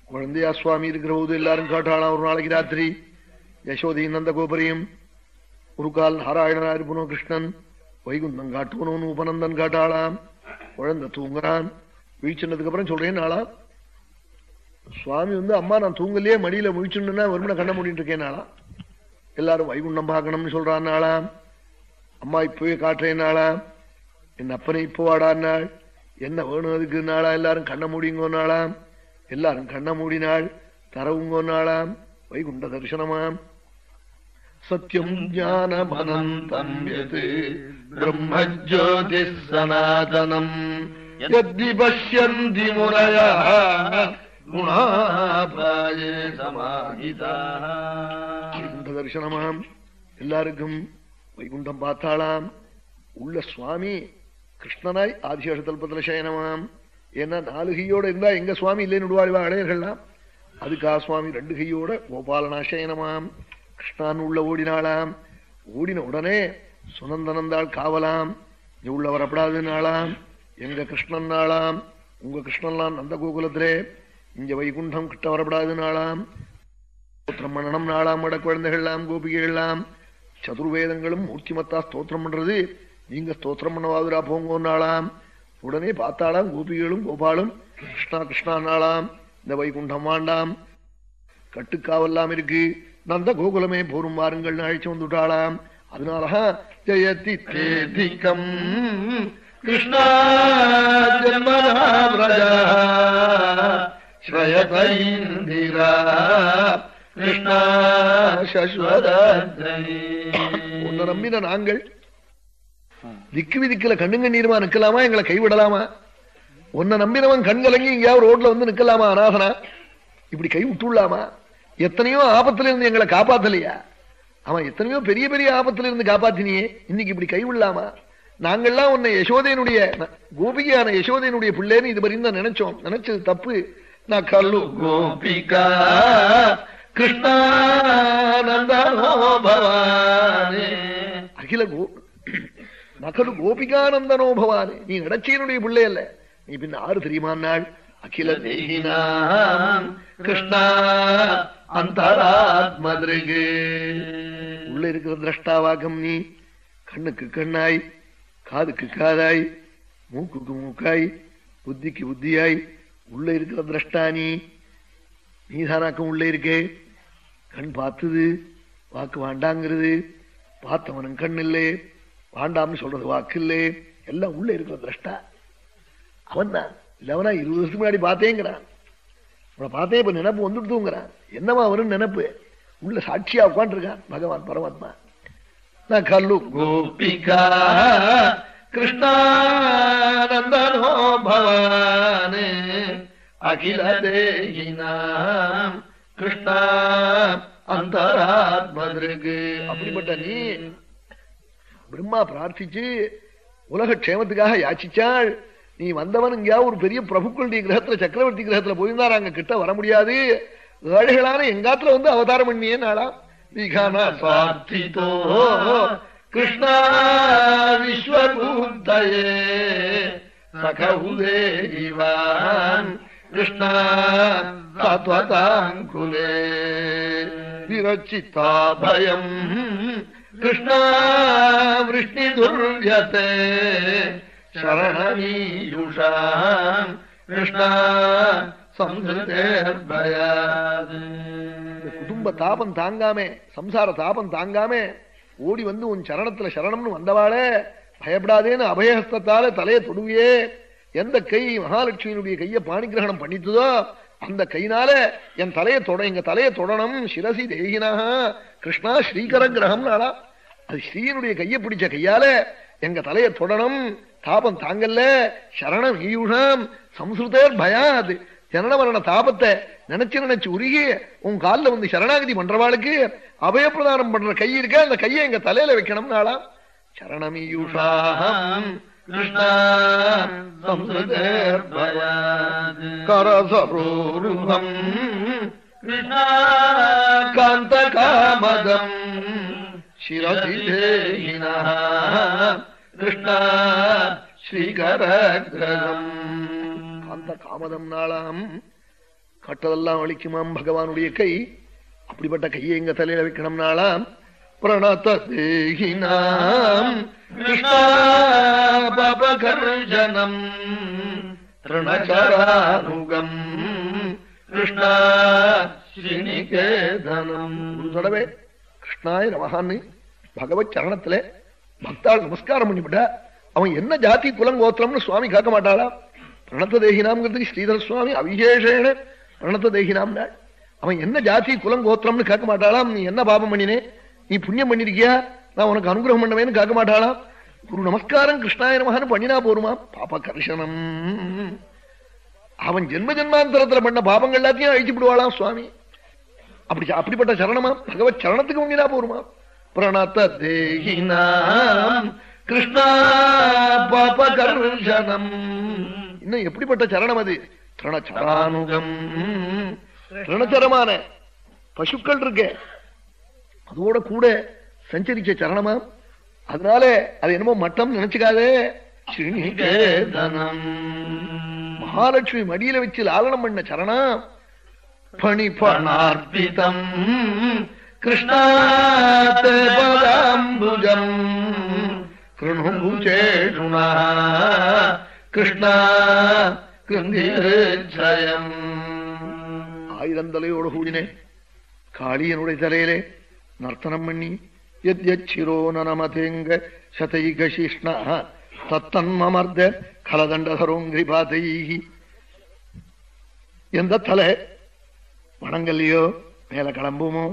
குழந்தையா சுவாமி இருக்கிற போது எல்லாரும் காட்டாளாம் ஒரு நாளைக்கு ராத்திரி? யசோதி நந்த கோபுரியும் ஒரு கால் நாராயணனா இருப்பனோ கிருஷ்ணன் வைகுந்தம் காட்டுவனும் உபநந்தன் காட்டாளாம் குழந்தை தூங்குறான். வீழ்ச்சினதுக்கு அப்புறம் சொல்றேன் நாளா. சுவாமி வந்து அம்மா நான் தூங்கலையே மடியில முழிச்சுன்னா வருமனை கண்ண மூடிட்டு இருக்கேன் நாளா. எல்லாரும் வைகுண்டம் பார்க்கணும்னு சொல்றான் நாளா. அம்மா இப்பவே காட்டுறேன் நாளா. என் அப்பனை இப்போ வாடான்னாள். என்ன வேணும் அதுக்கு நாளா? எல்லாரும் கண்ண மூடிங்கோ நாளாம். எல்லாரும் கண்ண மூடினாள் தரவுங்கோன்னாளாம் வைகுண்ட தரிசனமாம். சத்தியம் ஞானமனந்தம் யத் பிரம்மஜோதி சனாதனம் யத்தி பஷ்யந்தி முரயா குணாபாயே சமாஹிதா வைகுண்ட தரிசனமாம். எல்லாருக்கும் வைகுண்டம் பார்த்தாளாம். உள்ள சுவாமி கிருஷ்ணனாய் ஆதிசேஷ தல்பத்துல சயனமாம். ஏன்னா நாலு கையோட இருந்தா எங்க சுவாமி இல்லைன்னு விடுவாழ்வா அடையர்கள்லாம் அதுக்கா சுவாமி ரெண்டு கையோட கோபாலனா சயனமாம். கிருஷ்ணான் உள்ள ஓடினாளாம். ஓடின உடனே சுனந்தனந்தாள் காவலாம். இங்க உள்ள வரப்படாதுன்னாளாம். எங்க கிருஷ்ணன் நாளாம் உங்க கிருஷ்ணன்லாம் நந்த கோகுலத்திலே இங்க வைகுண்டம் கிட்ட வரப்படாது நாளாம் ஸ்தோத்திரம் பண்ணணும் நாளாம் வட குழந்தைகள்லாம் கோபிகைகள்லாம். சதுர்வேதங்களும் மூர்த்திமத்தா ஸ்தோத்திரம் பண்றது நீங்க ஸ்தோத்திரம் பண்ணவாதுரா போங்கோ உடனே பார்த்தாளாம் கோபிகளும் கோபாலும் கிருஷ்ணா கிருஷ்ணானாளாம் இந்த வைகுண்டம் வாண்டாம். கட்டுக்காவெல்லாம் இருக்கு. நந்த கோகுலமே போரும் வாருங்கள் அழைச்சு வந்துட்டாளாம். அதனாலதான் ஜெயதி தேதிகம். கிருஷ்ணா ஜன்மனா கிருஷ்ணா சஸ்வத உன்னை நம்பின நாங்கள் திக்கு விதிக்கல கண்ணுங்க நீருமா நிக்கலாமா? எங்களை கைவிடலாமா? உன்னை நம்பினவன் கண் கலங்கி எங்கேயாவது ரோட்ல வந்து நிக்கலாமா அநாதனா இப்படி கை விட்டுள்ளாமா? எத்தனையோ ஆபத்துல இருந்து எங்களை காப்பாத்தலையா? அவன் எத்தனையோ பெரிய பெரிய ஆபத்துல இருந்து காப்பாத்தினியே. இன்னைக்கு இப்படி கைவிடலாமா நாங்கள்லாம் உன்னை யசோதையனுடைய கோபிகையான யசோதையனுடைய பிள்ளைன்னு இது வரையும் நினைச்சோம். நினைச்சது தப்பு. நான் கல்லு கோபிகா கிருஷ்ணானந்தனோ பவானே. அகில கோ நகலு கோபிகானந்தனோ பவானே நீ நடச்சியனுடைய பிள்ளை அல்ல நீ பின்ன ஆறு தெரியுமா நாள் அகில தேகினாம் கிருஷ்ணா அந்தராத்மதிருகு உள்ள இருக்கிற திரஷ்டாவாகம் நீ கண்ணுக்கு கண்ணாய் காதுக்கு காதாய் மூக்குக்கு மூக்காய் புத்திக்கு புத்தியாய் உள்ள இருக்கிற திரஷ்டா நீ நீதானாக்கம் உள்ள இருக்கே கண் பார்த்தது வாக்கு வாண்டாங்கிறது பார்த்தவனும் கண் இல்லையே வாண்டாம்னு சொல்றது வாக்கு இல்லை எல்லாம் உள்ள இருக்கிற திரஷ்டா. அவன் தான். இல்லவனா இருபது வருஷத்துக்கு முன்னாடி பார்த்தேங்கிறான். அவனை பார்த்தே இப்ப நினப்பு வந்துட்டுங்கிறான் என்னவா வரும் நினப்பு? உள்ள சாட்சியா உட்காந்துருக்கான் பகவான் பரமாத்மா. நான் கல்லு. கோபிகா கிருஷ்ணானந்தனோ பவானே அகில தேகினாம் கிருஷ்ணா அந்தராத்மதிருக்கு அப்படிப்பட்ட நீ பிரம்மா பிரார்த்திச்சு உலக க்ஷேமத்துக்காக யாச்சிச்சாள். நீ வந்தவன் எங்கேயாவது ஒரு பெரிய பிரபுக்களுடைய கிரகத்துல சக்கரவர்த்தி கிரகத்துல போயிருந்தா அங்க கிட்ட வர முடியாது. ஏழைகளான எங்காத்துல வந்து அவதாரம் பண்ணியே நாளா விகானா கிருஷ்ணா விஸ்வபூத்தயே சகவுதே இவான். கிருஷ்ணா தத்வதாங்குலே. விரச்சித்தாபயம் கிருஷ்ணா விஷ்ணி துர்யதே. கிருஷ்ணா குடும்ப தாபம் தாங்காமே சம்சார தாபம் தாங்காமே ஓடி வந்து உன் சரணத்துல சரணம்னு வந்தவாளே பயப்படாதேன்னு அபயஹஸ்தத்தால தலையை தொடுவியே. எந்த கை மகாலட்சுமியினுடைய கையை பாணிகிரகணம் பண்ணிட்டுதோ அந்த கைனால என் தலையை தொட எங்க தலையை தொடணும் சிரசி தேகினா கிருஷ்ணா ஸ்ரீகர கிரகம் நாளா அது ஸ்ரீனுடைய கையை பிடிச்ச கையால எங்க தலையை தொடணும். தாபம் தாங்கல்ல. சரணம் ஈயுஷாம் சம்ஸ்கிருதேர் பயாது. ஜனன மரண தாபத்தை நினைச்சு நினைச்சு உருகி உன் காலில் வந்து சரணாகதி பண்றவாளுக்கு அபயப்பிரதானம் பண்ற கை இருக்க? அந்த கையை எங்க தலையில வைக்கணும் நாளா சரணமீயுஷாம் கரசரோருகம் கிருஷ்ணா. காந்த காமதம் சிரசி கிருஷ்ணா ஸ்ரீகரகிரகம். காந்த காமதம் நாளாம். கட்டதெல்லாம் அழிக்குமாம் பகவானுடைய கை. அப்படிப்பட்ட கையை எங்க தலையில வைக்கணும் நாளாம். பிரணத தேகினாம். கிருஷ்ணா பபகர்ஜனம் கிருஷ்ணா ஸ்ரீநிகேதனம். தடவை கிருஷ்ணாய நமகான்னு பகவத் சரணத்துல பக்தாள் நமஸ்காரம் பண்ணிவிட்டா அவன் என்ன ஜாதி குலம் கோத்திரம்னு சுவாமி கேட்க மாட்டாளா? பிரணத்த தேகினாம்ங்கிறதுக்கு ஸ்ரீதர சுவாமி அவிசேஷேன பிரணத்த தேகினாம் அவன் என்ன ஜாதி குலம் கோத்திரம்னு கேட்க மாட்டாளாம் நீ என்ன பாபம் பண்ணினே? நீ புண்ணியம் பண்ணிருக்கியா? நான் உனக்கு அனுகிரகம் பண்ணவேன்னு கேட்க மாட்டாளாம் குரு நமஸ்காரம் கிருஷ்ணாய நமகான்னு பண்ணினா போருமா? பாப கர்ஷனம் அவன் ஜென்ம ஜென்மாந்தரத்துல பண்ண பாபங்கள் எல்லாத்தையும் அழிச்சு விடுவாளாம் சுவாமி. அப்படி அப்படிப்பட்ட சரணமா? பகவத் சரணத்துக்கு முங்கினா போருமா? பிரணத்த தேகினாம் கிருஷ்ணா பாப கர்ஷனம். இன்னும் எப்படிப்பட்ட சரணம் அது? திரணச்சரானுகம். திரணச்சரமான பசுக்கள் இருக்க. அதோட கூட சஞ்சரிச்ச சரணமா? அதனால அது என்னமோ மட்டம் நினைச்சுக்காதே. மகாலட்சுமி மடியில வச்சு லாலனம் பண்ண சரணம். பணிபணார்பிதம் கிருஷ்ணாம்புஜம் கிருணுபுச்சேஷுணா கிருஷ்ணா கிருந்தியம் ஆயிரம் தலையோடு கூடினே காளியனுடைய தலையிலே நர்த்தனம் பண்ணி யச்சிரோ நனமதேங்க சதைக சிஷ்ண தத்தன்மமர்த கலதண்டசரோங்கிரிபாதைகி எந்த தலை வணங்கல்லையோ மேல கிளம்புமோ?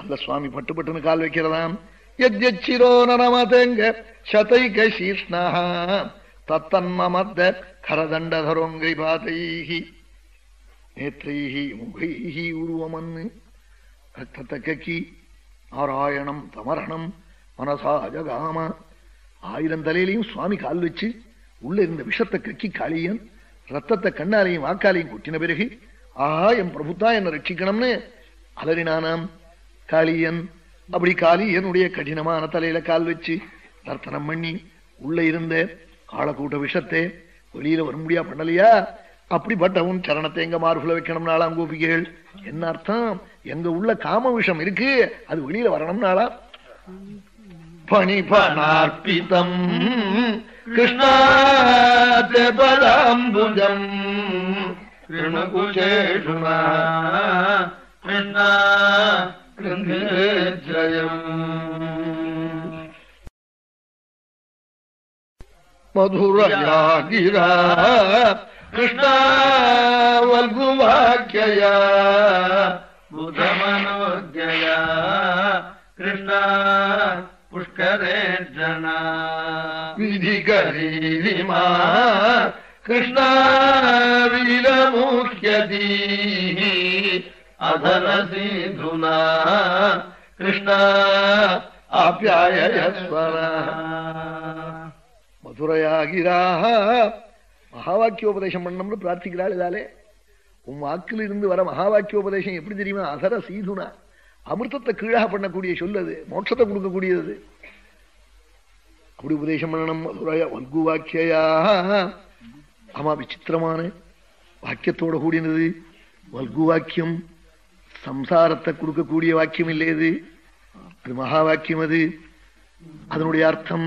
அந்த சுவாமி பட்டு பட்டுன்னு கால் வைக்கிறதாம். யச்சிரோ நனமதேங்க சதைக சீஷ்ண தத்தன்மமர்த கரதண்டதரோங்கிரிபாதைகி நேற்றைஹி முகைஹி உருவமன்னு. ரத்தத்தை கக்கி நாராயணம் தமரணம் மனசா அஜகாம ஆயிரம் தலையிலையும் சுவாமி கால் வச்சு உள்ள இருந்த விஷத்தை கக்கி காளியன் ரத்தத்தை கண்ணாலையும் வாக்காலையும் கொட்டின பிறகு ஆஹா என் பிரபுத்தா என்ன ரட்சிக்கணும்னு அலறினானாம். காளியன் அப்படி காளியனுடைய கடினமான தலையில கால் வச்சு நர்த்தனம் பண்ணி உள்ள இருந்த காலக்கூட்ட விஷத்தை வெளியில வர முடியா பண்ணலையா? அப்படிப்பட்ட உன் சரணத்தை எங்க மார்புல வைக்கணும் நாளாம் என்ன அர்த்தம்? எங்க உள்ள காம விஷம் இருக்கு அது வெளியில வரணும் நாளா பணிபனார்பிதம் கிருஷ்ணாம்புஜம் कृणुकुचेषुणा कृण्णा गृन्धिजयम् मधुरया गिरा कृष्णा वल्गुवाक्यया बुधमनोज्ञया कृष्णा पुष्करे जना। विधिकरीरिमा கிருஷ்ணாவீரமுக்கியதீ अधरसीधुना கிருஷ்ண ஆப்யாயஸ்வர மதுரையாகிறாக மகா வாக்கியோபதேசம் பண்ணணும்னு பிரார்த்திக்கிறாள் இதாலே உன் வாக்கில் இருந்து வர மகா வாக்கியோபதேசம் எப்படி தெரியுமா அதர சீதுனா அமிர்தத்தை கீழாக பண்ணக்கூடிய சொல்லது மோட்சத்தை கொடுக்கக்கூடியது அப்படி உபதேசம் பண்ணணும் மதுரையா வல்கு வாக்கியா ஆமா விசித்திரமான வாக்கியத்தோட கூடினது வல்கு வாக்கியம் சம்சாரத்தை கொடுக்கக்கூடிய வாக்கியம் இல்லையது அது மகா வாக்கியம் அது அதனுடைய அர்த்தம்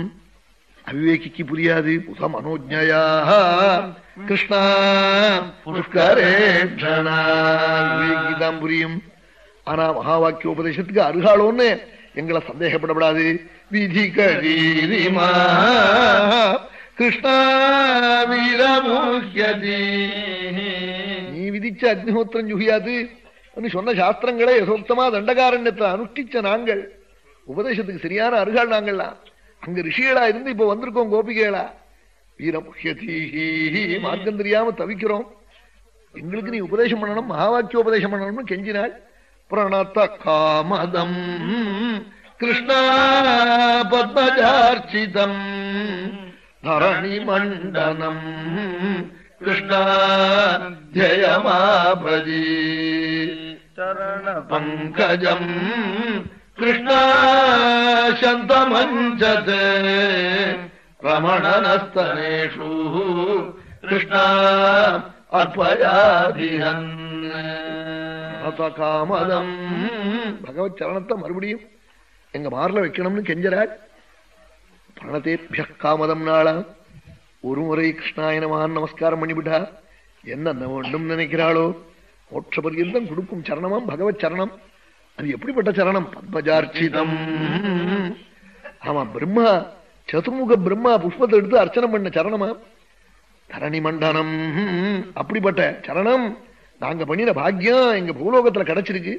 அவிவேகிக்கு புரியாது புத மனோஜயா கிருஷ்ணா புஷ்கரேஷனா புரியும் ஆனா மகா வாக்கிய உபதேசத்துக்கு அருகாளோன்னு எங்களை சந்தேகப்படப்படாது விதி கரீரிமா கிருஷ்ணா நீ விதிச்ச அக்னிஹோத்திரம் ஜுகியாது சொன்ன சாஸ்திரங்களை யசோக்தமா தண்டகாரண்யத்தை அனுஷ்டிச்ச நாங்கள் உபதேசத்துக்கு சரியான அருகாள் நாங்கள்லாம் அங்க ரிஷிகளா இருந்து இப்ப வந்திருக்கோம் கோபிகைகளா வீரமுஹ்யதீஹி மார்க்கம் தெரியாம தவிக்கிறோம் எங்களுக்கு நீ உபதேசம் பண்ணணும் மகாவாக்கிய உபதேசம் பண்ணணும்னு கெஞ்சினாள் பிரணத்த காமதம் கிருஷ்ணா பத்மஜார்ச்சிதம் தரணி மண்டனம் கிருஷ்ணா ஜயமாபதி चरण பங்கஜம் கிருஷ்ணா சந்தமஞ்சத் ரமணனஸ்தனேஷு கிருஷ்ணா அர்ப்பயாதிஹன் காமதம் பகவத் சரணத்தை மறுபடியும் எங்க மார்ல வைக்கணும்னு கெஞ்சராள் பிரணதேபிய காமதம் நாளா. ஒரு முறை கிருஷ்ணாயனமான் நமஸ்காரம் பண்ணிவிட்டா என்ன வேண்டும் நினைக்கிறாளோ? மோட்ச பர்யந்தம் கொடுக்கும் சரணமாம் பகவத் சரணம். அது எப்படிப்பட்ட சரணம்? பத்மஜார்ச்சிதம். ஆமா பிரம்மா சதுர்முக பிரம்மா புஷ்பத்தை எடுத்து அர்ச்சனை பண்ண சரணமா? தரணி மண்டனம் அப்படிப்பட்ட சரணம். நாங்க பண்ணின பாக்கியம் எங்க பூலோகத்துல கிடைச்சிருக்கு.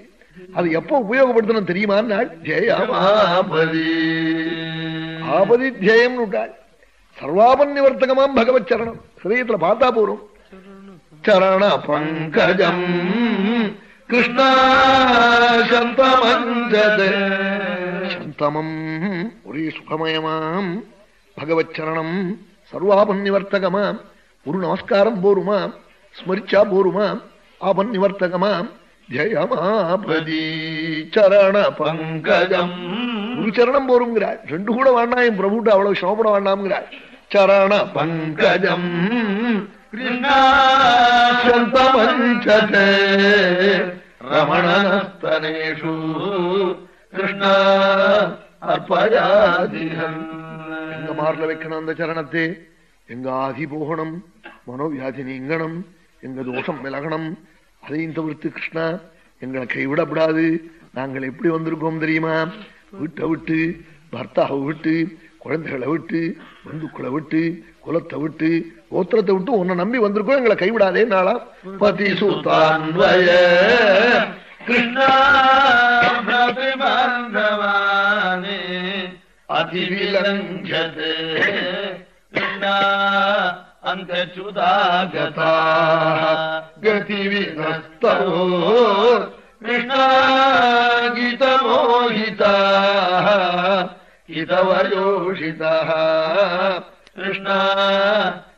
அது எப்போ உபயோகப்படுத்தணும் தெரியுமா ஜெயமாபதி. ஆபதி விட்டாள் சர்வாபன் நிவர்த்தகமாம் பகவத் சரணம். ஹிருதயத்துல பார்த்தா போறோம் சரண பங்கஜம் கிருஷ்ணா ஒரே சுகமயமாம். பகவத் சரணம் சர்வாபன் நிவர்த்தகமாம் ஒரு நமஸ்காரம் போருமா ஸ்மரிச்சா போருமாம். ஆபன் நிவர்த்தகமாம் ஜயமாபதி சரண பங்கஜம் ஒரு சரணம் போருங்கிறார். ரெண்டு கூட வேண்டாம் என் பிரபுட்ட அவ்வளவு சிரமப்பட வேண்டாம்ங்கிறார். சரண பங்கஜம் கிருஷ்ணா சந்தமஞ்சதே ரமணஸ்தனேஷு கிருஷ்ணா அர்ப்பயாதிகம் எங்க மார்ல வைக்கணும் அந்த சரணத்தை? எங்க ஆதி போகணும் மனோவியாதி நீங்கணும் எங்க தோஷம் விலகணும் அதையும் தவிர்த்து கிருஷ்ணா எங்களை கைவிடப்படாது. நாங்கள் எப்படி வந்திருக்கோம் தெரியுமா? வீட்டை விட்டு பர்த்தாவை விட்டு குழந்தைகளை விட்டு பந்துக்களை விட்டு குலத்தை விட்டு கோத்திரத்தை விட்டு உன்னை நம்பி வந்திருக்கோம் எங்களை கைவிடாதே நாளா. பதி சூத்தான் கிருஷ்ணா அதிவிலஞ்சது கிருஷ்ணா அந்த சுதாகதா. கதிவிதஸ்தோ गीतमोहिताः हितवयोषितः கிருஷ்ணா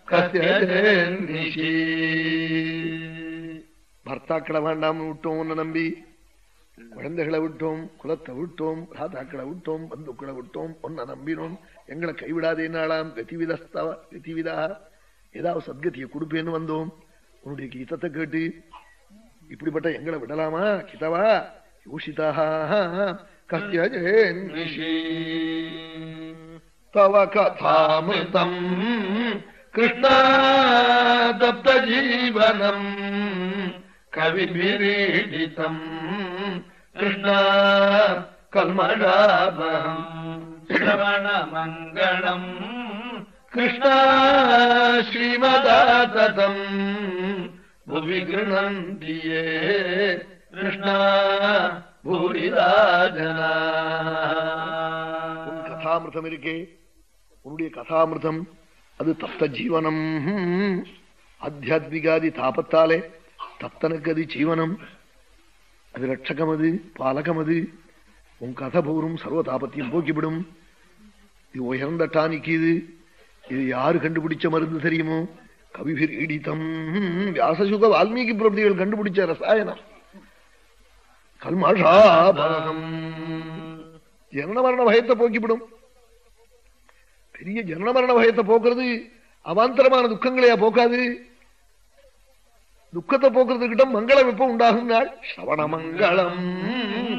கஸ்ய நிஷி பர்த்தாக்களை வேண்டாம்னு விட்டோம் உன்னை நம்பி குழந்தைகளை விட்டோம் குலத்தை விட்டோம் ராதாக்களை விட்டோம் பந்துக்களை விட்டோம் உன்னை நம்பினோம் எங்களை கைவிடாதே நாளாம் கதிவிதஸ்தவ கதிவிதா ஏதாவது சத்கதியை கொடுப்பேன்னு வந்தோம் உன்னுடைய கீதத்தை கேட்டு இப்படிப்பட்ட எங்களை விடலாமா? கிதவா? யோசிதா கஸ்ய தவ கதாமிருதம். கிருஷ்ணா தப்த ஜீவனம் கவிபிரீடிதம். கிருஷ்ணா கல்மடாபகம் சிரவண மங்களம் கிருஷ்ணா புவிகிருணந்தியே கிருஷ்ணா பூரிராஜனா உன் கதாமிருதம் இருக்கே உன்னுடைய கதாமிருதம் அது தப்த ஜீவனம் ஆத்தியாத்மிகாதி தாபத்தாலே தப்தனுக்கு அது ஜீவனம். அது ரட்சகம் அது பாலகம் அது உன் கதை போரும் சர்வ தாபத்தையும் போக்கிவிடும். இது உயர்ந்த டானிக்கு இது. இது யாரு கண்டுபிடிச்ச மருந்து தெரியுமோ? கவிபிர் ஈடித்தம் வியாசசுக வால்மீகி பிரபதிகள் கண்டுபிடிச்ச ரசாயனம். கல்மாஷாபகம் ஜனன மரண பயத்தை போக்கிவிடும். பெரிய ஜனன மரண பயத்தை போக்குறது அவாந்தரமான துக்கங்களையா போக்காது. துக்கத்தை போக்குறதுக்கிட்ட மங்களம் எப்ப உண்டாகும் நாள் சவண மங்களம்.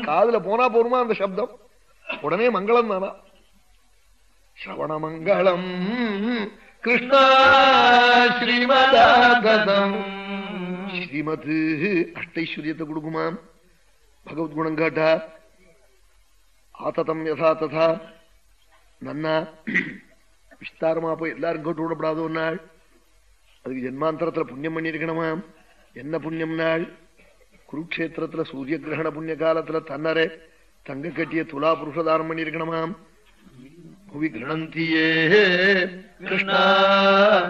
காதுல போனா போருமா அந்த சப்தம்? உடனே மங்களம் தானா? சவண மங்களம். கிருஷ்ணா ஸ்ரீமதாதம் ஸ்ரீமத் அஷ்டைஸ்வரியத்தை கொடுக்குமாம் பகவத் குணம் காட்டா? ஆததம் யதா ததா? நன்னா? விஸ்தாரமா போய் எல்லாரும் கேட்டு விடப்படாத ஒரு நாள். அதுக்கு ஜென்மாந்தரத்துல புண்ணியம் பண்ணிருக்கணுமா என்ன புண்ணியம் நாள்? குருக்ஷேத்திரத்துல சூரிய கிரகண புண்ணிய காலத்துல தன்னரே தங்க கட்டிய துலா புருஷதாரம் பண்ணிருக்கணுமாம் புவி கிருணந்தியே கிருஷ்ணா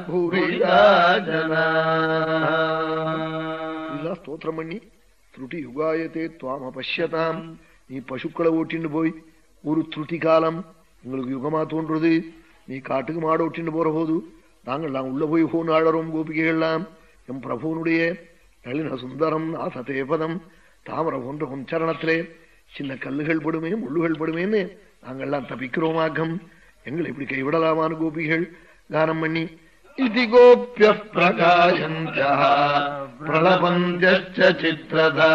பூரிதா இதெல்லாம் ஸ்தோத்திரம் பண்ணி திருட்டி யுகாயத்தே துவாம பஷ்யதாம் நீ பசுக்களை ஓட்டின்னு போய் ஒரு திருட்டி காலம் உங்களுக்கு யுகமா தோன்றுறது. நீ காட்டுக்கு மாடு ஓட்டின்னு போற போது நாங்கள் நான் உள்ள போய் ஹோன் ஆழறோம் கோபிகைகள்லாம். எம் பிரபுனுடைய நளின சுந்தரம் நாசதே பதம் தாமர போன்ற உன் சரணத்திலே சின்ன கல்லுகள் படுமே முள்ளுகள் படுமேன்னு நாங்கள்லாம் தப்பிக்கிறோமாக்கம் எங்களை இப்படி கைவிடலாமான்னு கோபிகள் தானம் பண்ணி இது கோபிய பிரகாயஞ்ச பிரளபந்தியச்ச சித்திரதா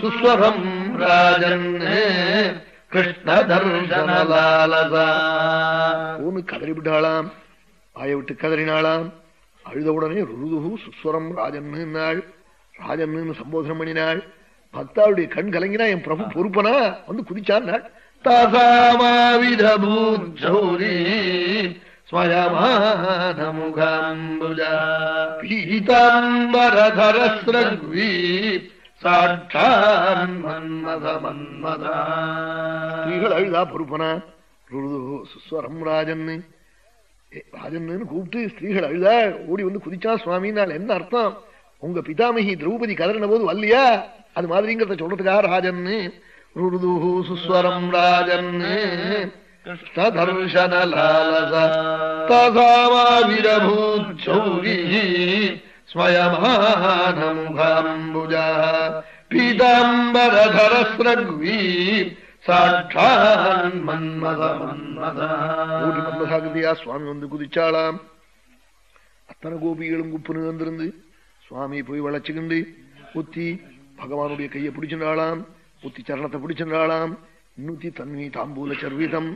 சுஸ்வரம் ராஜன் கிருஷ்ண தர்சனலாலதா ஊனு கதறிவிட்டாளாம் ஆய விட்டு கதறினாளாம் அழுதவுடனே ருதுகு சுஸ்வரம் ராஜன்னு நாள் ராஜன்னு சம்போதனம் பண்ணினாள் பக்தாவுடைய கண் கலங்கினா என் பிரபு பொறுப்பனா வந்து குதிச்சான் நாள் தாசாமாவிதபூச்சௌரி ஸ்வயமானமுகாம்புஜா சாட்சான் மன்மத மன்மதா ஸ்திரீகள் அழுதா பொறுப்பனா சுஸ்வரம் ராஜன்னு ராஜன்னு கூப்பிட்டு ஸ்திரீகள் அழுதா ஓடி வந்து குதிச்சா சுவாமினால் என்ன அர்த்தம் உங்க பிதாமகி திரௌபதி கதறின போது வரலையா அது மாதிரிங்கிறத சொல்றதுக்காக ராஜன்னு ருருதுஹு சுஸ்வரம் ராஜன் கிருஷ்ணதர்ஷனலாலச ததாமாவிரபூச்சௌரி ஸ்வயமானமுகாம்புஜா பீதாம்பரதரஸ்ரக்வி சாட்சான் மன்மத மன்மதா மன்மதாகிருதியா சுவாமி வந்து குதிச்சாளாம் அத்தனை கோபிகளும் குப்புன்னு வந்திருந்து சுவாமி போய் வளைச்சுக்கிண்டு குத்தி பகவானுடைய கையை பிடிச்சிருந்தாளாம் புத்தி சரணத்தை பிடிச்சிருந்தாளாம். இன்னூத்தி தன்வி தாம்பூல சர்வீதம்.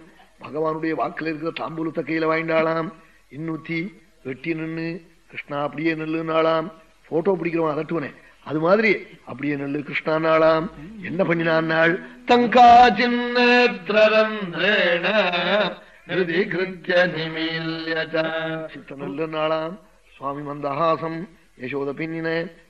பகவானுடைய வாக்கில் இருக்கிற தாம்பூலத்தை கையில வாங்கிண்டாளாம் இன்னூத்தி வெட்டி நின்னு கிருஷ்ணா அப்படியே நில்லுனாளாம். போட்டோ பிடிக்கிறவன் அதட்டுவனே. அது மாதிரி அப்படியே நெல்லு கிருஷ்ணானாளாம். என்ன பண்ணினான் நாள் தங்கா சின்னேத்திரரந்திரேண ஹிருதி கிருத்திய சித்த நல்லுனாளாம். சுவாமி மந்தஹாசம் யசோத பின்னின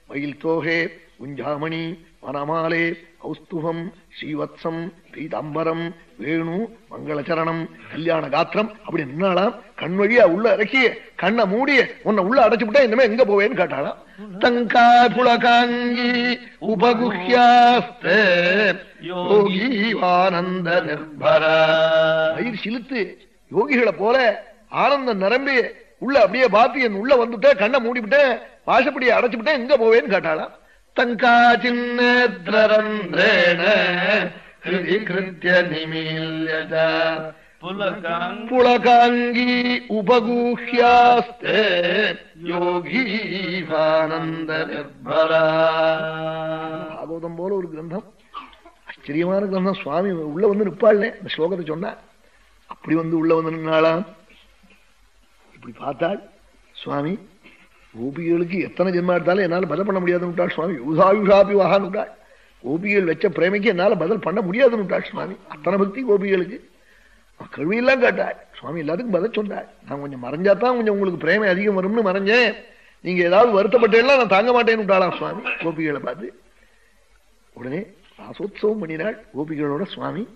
மயில் தோகே குஞ்சாமணி வனமாலே கௌஸ்துபம் ஸ்ரீவத்சம் பீதாம்பரம் வேணு மங்களச்சரணம் கல்யாண காத்திரம் அப்படி நின்னாலாம் கண் வழியா உள்ள இறக்கி கண்ணை மூடிய உன்னை உள்ள அடைச்சு விட்டா இனிமே எங்க போவேன்னு கேட்டாளாம் தங்கா புலகாங்கி உபகுஹ்யாஸ்தே யோகீவானந்த நிர்பரா. சிலுத்து யோகிகளை போல ஆனந்தம் நிரம்பி உள்ள அப்படியே பாத்தி என் உள்ள வந்துட்டேன் கண்ணை மூடிவிட்டேன் வாசப்படியை அடைச்சுவிட்டேன் எங்க போவேன்னு கேட்டாளாம் நிமீல்யத புலகாங் புலகாங்கி உபகூஹ்யாஸ்தே யோகீவானந்த நிர்பரா பாகவதம் போல ஒரு கிரந்தம். ஆச்சரியமான கிரந்தம். சுவாமி உள்ள வந்து நிப்பாள்னே இந்த ஸ்லோகத்தை சொன்னா அப்படி வந்து உள்ள வந்து நின்னாளாம் இப்படி பார்த்தாள். சுவாமி கோபிகளுக்கு எத்தனை ஜென்மா எடுத்தாலும் என்னால் பதில் பண்ண முடியாதுன்னு விட்டாள் சுவாமி. யூசாயுஷாபி வாகான்னு விட்டாள். கோபிகள் வச்ச பிரேமைக்கு என்னால் பதில் பண்ண முடியாதுன்னு விட்டாள் சுவாமி. அத்தனை பக்தி கோபிகளுக்கு. கழுவியெல்லாம் கேட்டாள். சுவாமி எல்லாத்துக்கும் பதில் சொன்னாள். நான் கொஞ்சம் மறைஞ்சாதான் கொஞ்சம் உங்களுக்கு பிரேமை அதிகம் வரும்னு மறைஞ்சேன். நீங்க ஏதாவது வருத்தப்பட்டேன்னா நான் தாங்க மாட்டேன்னு விட்டாளாம் சுவாமி கோபிகளை பார்த்து. உடனே ராசோத்சவம் பண்ணினாள் கோபிகளோட சுவாமி.